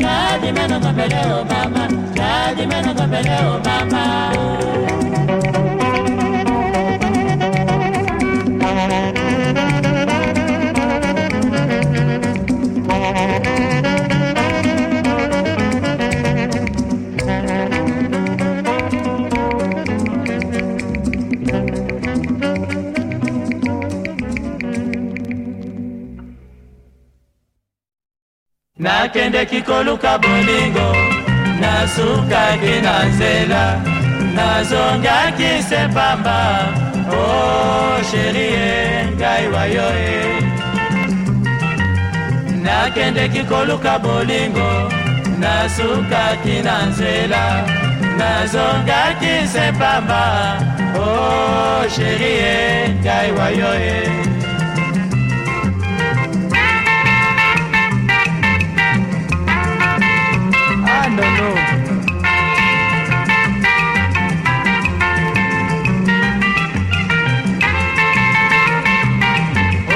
Lazima pele Obama, lazima pele Obama. nakendeki koluka bolingo nasukaki na nzela nazongaki se pamba o oh, sheri e ngai wayo e nakendeki koluka bolingo nasukaki na nzela nazongaki se pamba o oh, sheri e ngai wayo e ndondo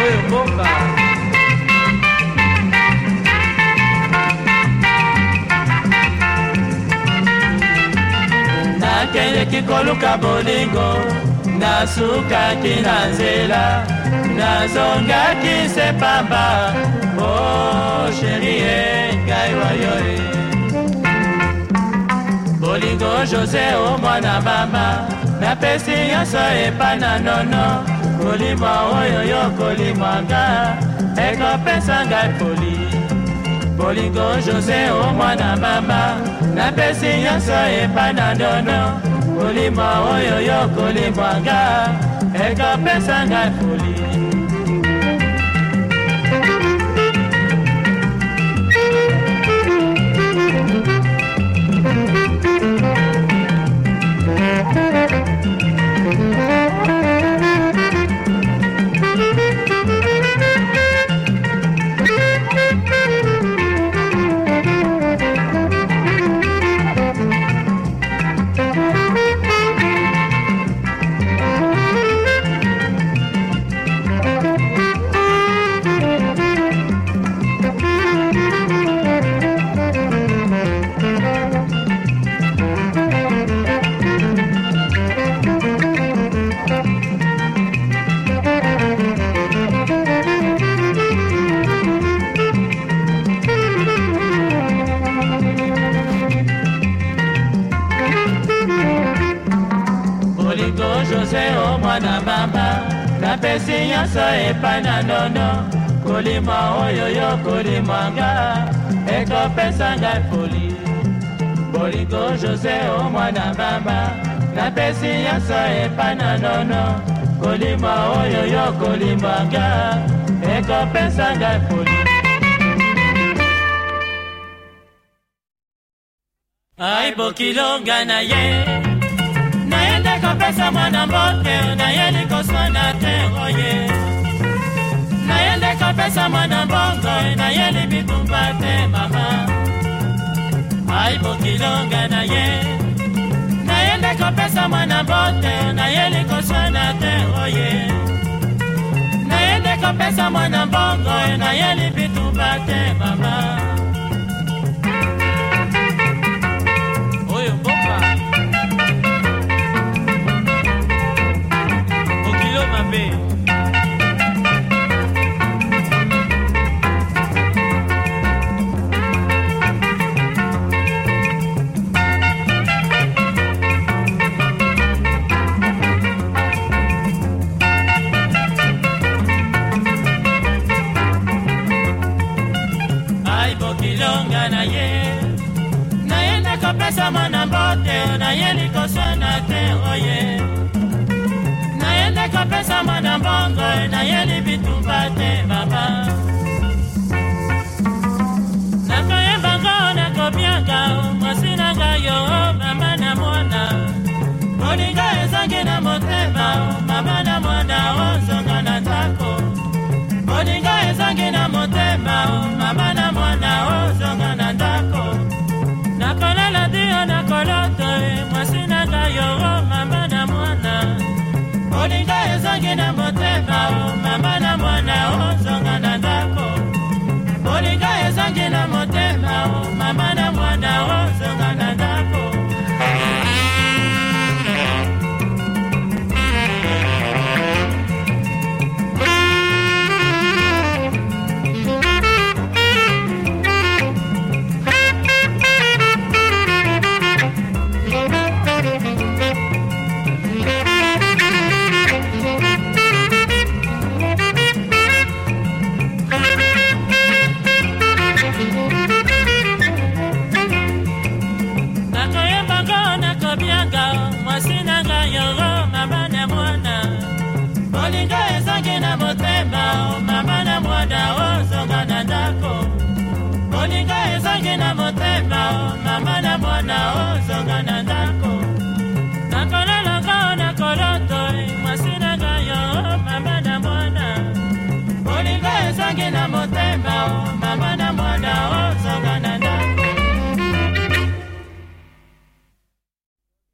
oyo mboka nakendeki koluka bolingo nasukaki na nzela nazongaki se pamba o oh, sheri engai wayoe bolingo jose o mwana mama napesi nyonso epa na nono kolimwa oyo yo kolimwanga ekopesa ngai poli bolingo jose o mwana mama napesi nyonso epa na nono kolimwa oyo yo kolimwanga ekopesa ngai poli makasi nyonso epai na nono kolima oyo yo kolima nga ekopesa ngai foli bolingo jose o mwana mama napesi nyonso epai na nono kolima oyo yo kolima nga ekopesa ngai foli ai bokilonga na ye nayende kopesa mwana mbote nayeli sama na mbongo nayeli bikumba te mama ai bokilonga na ye nayende kopesa mwana mbote nayeli koswana te oye nayende kopesa mwana mbongo nayeli bitumba te mama oyo mboka okilo mabe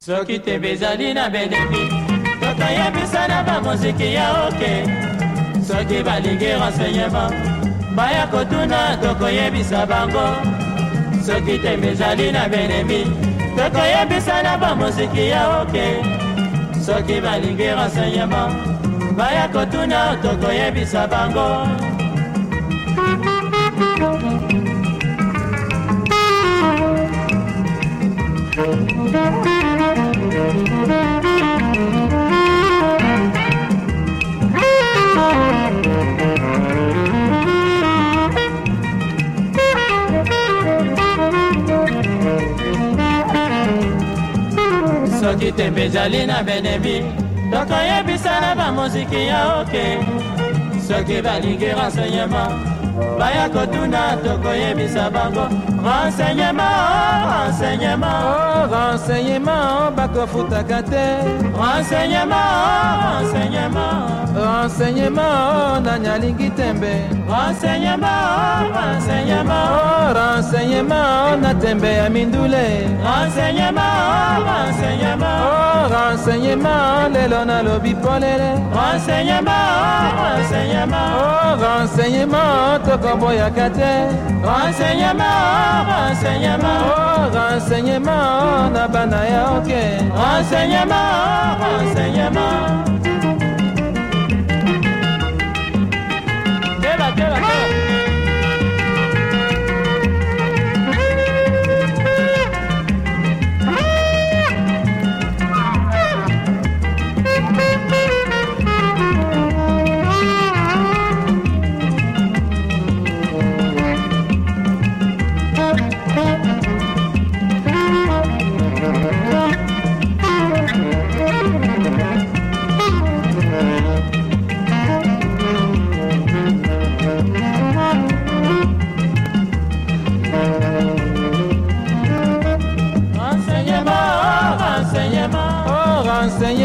soki tebe ezali na benefi totoyebisa na bamoziki ya oke soki balingi renseignement baya kotuna tokoyebisa bango soki tebe ezali na benemi tokoyebisa na bamoziki ya oke soki balingi renseignement baya kotuna tokoyebisa bango tembe ezali na benemi tokoyebisa na bamoziki ya oke soki balingi renseignement baya kotuna tokoyebisa bango renseignement renseignement oh, renseignement bakofutaka te renseignement renseignement renseignement nani alingi tembe renseignement renseignement oh, renseignement na tembe ya mindule renseignement renseignement oh, renseignement lelo nalobi polele renseignement renseignement oh, renseignement tokoboyaka te renseignement renseignement oh, renseignement na bana ya oke renseignement renseignement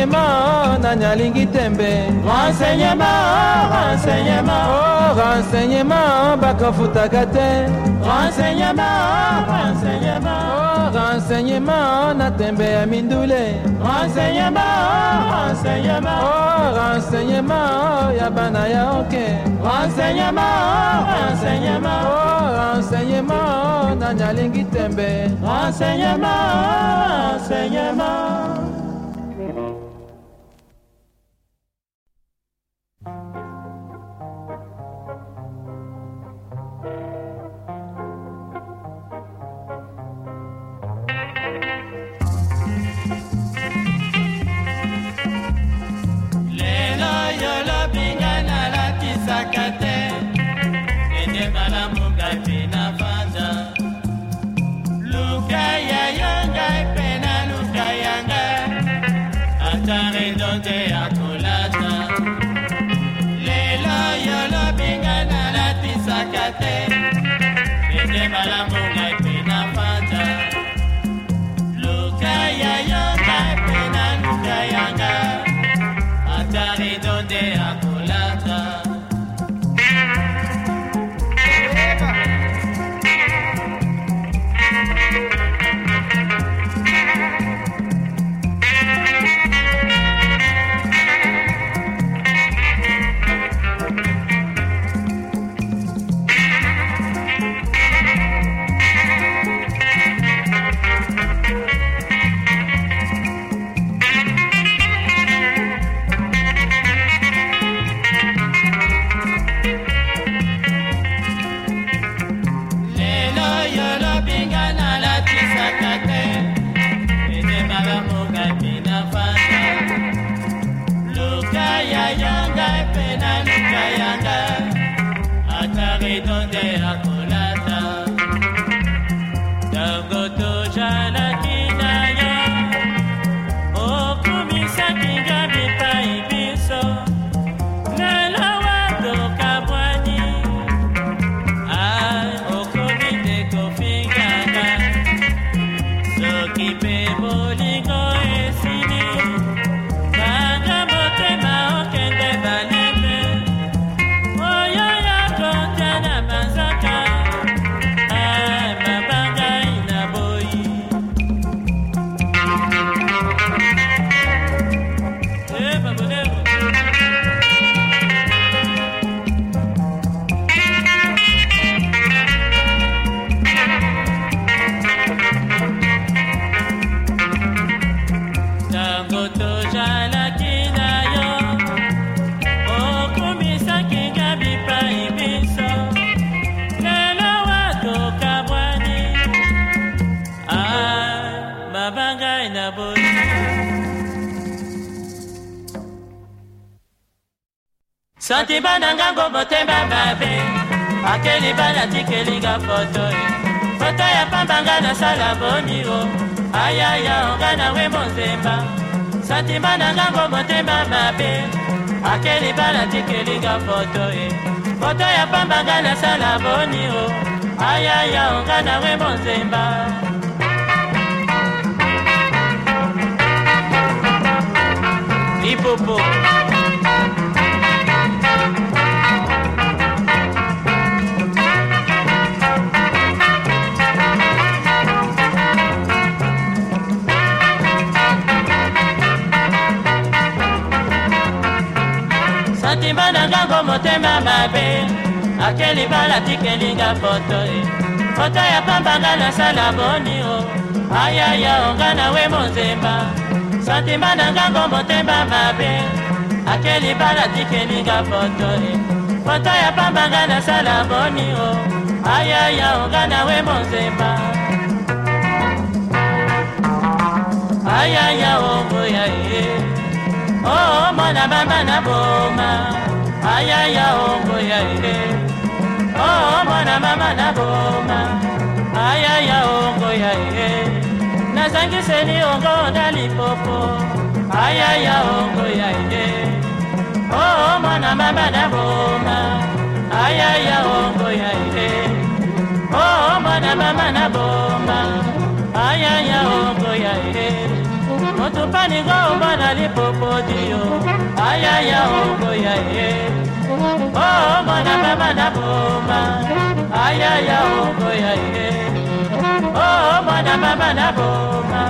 renseignement nanyalingi tembe renseignement renseignement oh, renseignement bakafutaka te renseignement renseignement oh, renseignement na tembe ya mindule renseignement renseignement oh, renseignement ya bana ya oke renseignement renseignement oh, renseignement nanyalingi tembe renseignement renseignement santima na ngango motema mabe akeliba natikelinga foto e foto ya pambanga nasala boni o ayaya onga nawe monzemba santima na ngango motema mabe akeliba natikelinga foto e foto ya pambanga nasala boni o ayaya onga nawe monzemba lipopo ndima na ngango motema mabe akeli bala tikelinga foto e foto ya pambanga nasala boni o ayaya onga nawe monzemba santima na ngango motema mabe akeli bala tikelinga foto e foto ya pambanga nasala boni o ayaya onga nawe monzemba ayaya ongoya e omona mama na boma ayaya ongoya ele omona mama na boma ayaya ongoya ele nazangiseli ongo na lipopo ayaya ongoya ele omona mama na boma ayaya ongoya ele omona mama na boma ayaya ongoya ele utupanigo mbona lipopojio ayaya ongoya oh, ye oh, oh mana mama na napoma ayaya ongoya oh, ye oh mana mama na napoma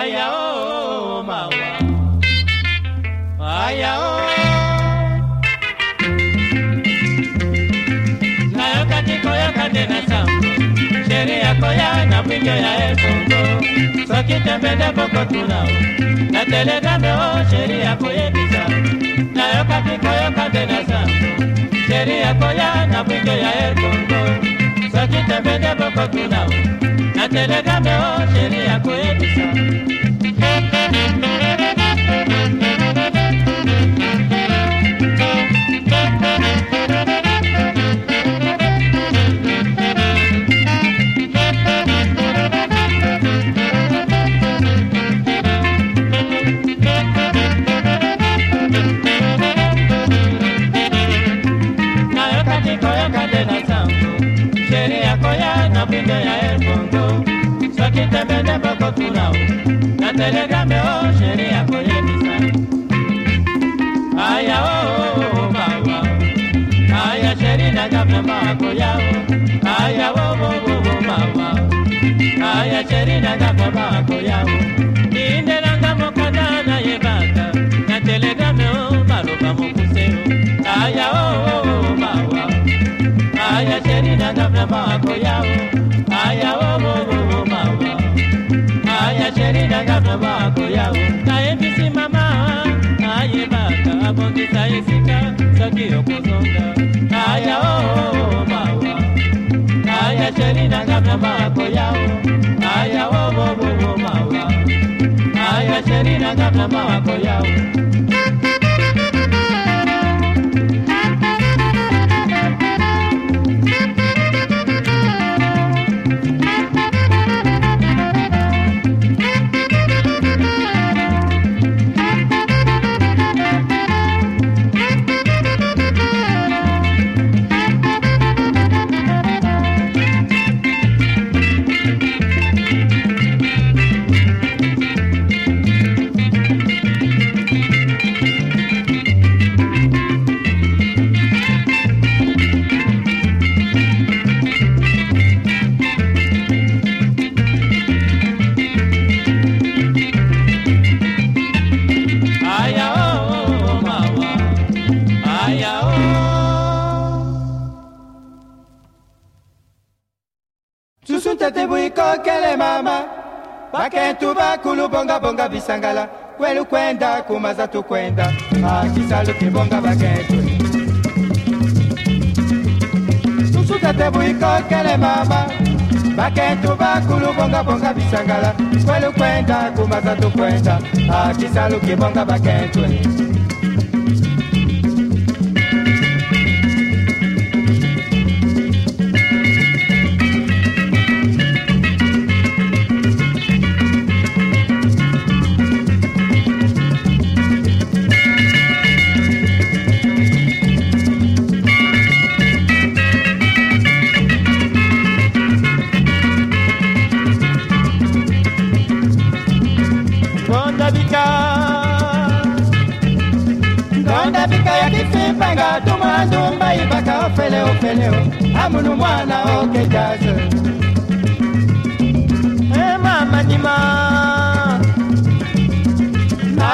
aya o oh, oh, oh, mawa aya o nayokaki koyoka te na sango sheri ya koya na bwinjo ya ekongo soki tembende bokotuna o na telegame o sheri ya koyebisa nayokaki koyoka te na sango sheri ya koya na bwinjo ya ekongo soki tembende bokoki na na telegame o sheri ya koyebisa thank you na bunge ya el congo soki tembende bokokuna o na telegrame o sheri ya koyebisa aya o mawa aya sheri na gavema akoya o aya wowowowo mawa aya sheri na gavema akoya o indelanga mokanda nayebaka na telegrame o maloba mokuse o aya o aya teni na namna mako yao aya womo womo mawa aya teni na namna mako yao na mpisi mama aye baka abongi saisika saki okozonga aya womo mawa aya teni na namna mako yao aya womo womo mawa aya teni na namna mako yao bakentu bakulu bonga bisangala kwelu kwenda kumaza tukwenda akisaluki ah, bonga bakentu tusutete buikokele mama bakentu bakulu bonga bisangala kwelu kwenda kumaza tukwenda akisaluki ah, bonga bakentu peleo amunu mwana okejazo emamanyima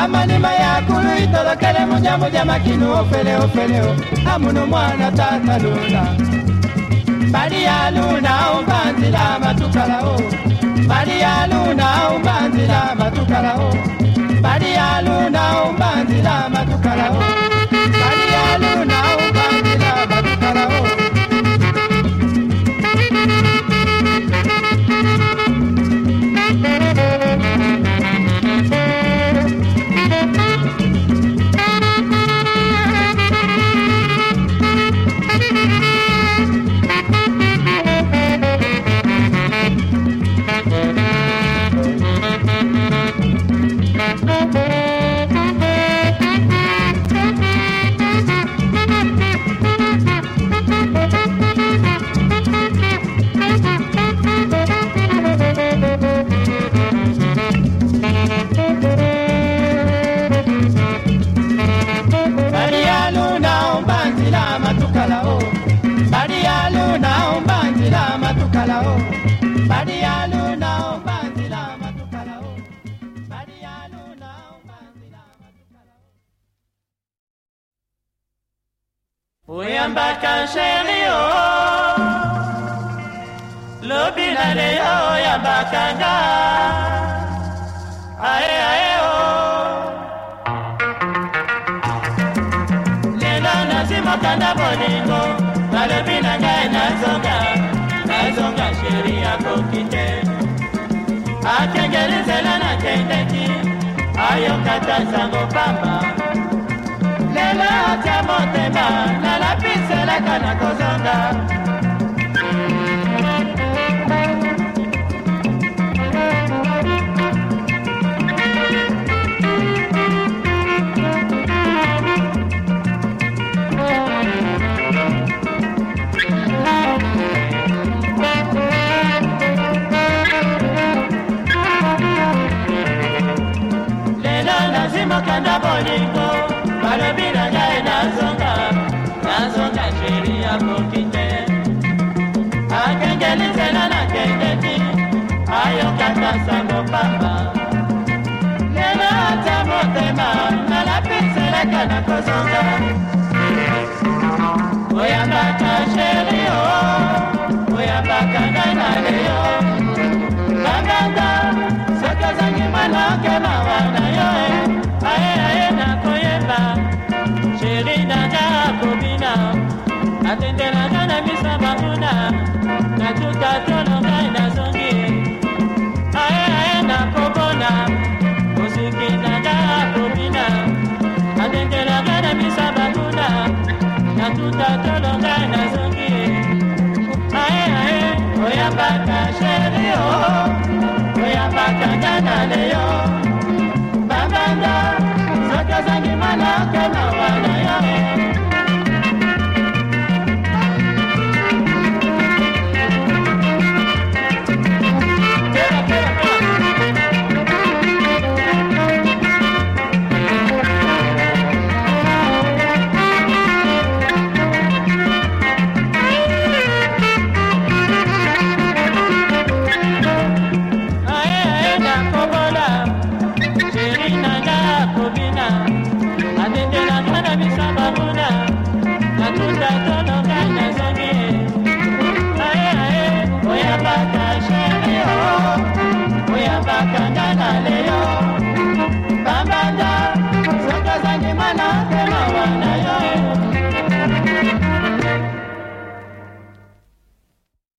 amanyima yakulu itolokele mujamuja makinu ofele ofeleo amunu mwana tata luna bali ya luna umbanzila o. bali ya luna umbanzila o. bali ya luna umbanzila o. bali ya luna umbanzila o.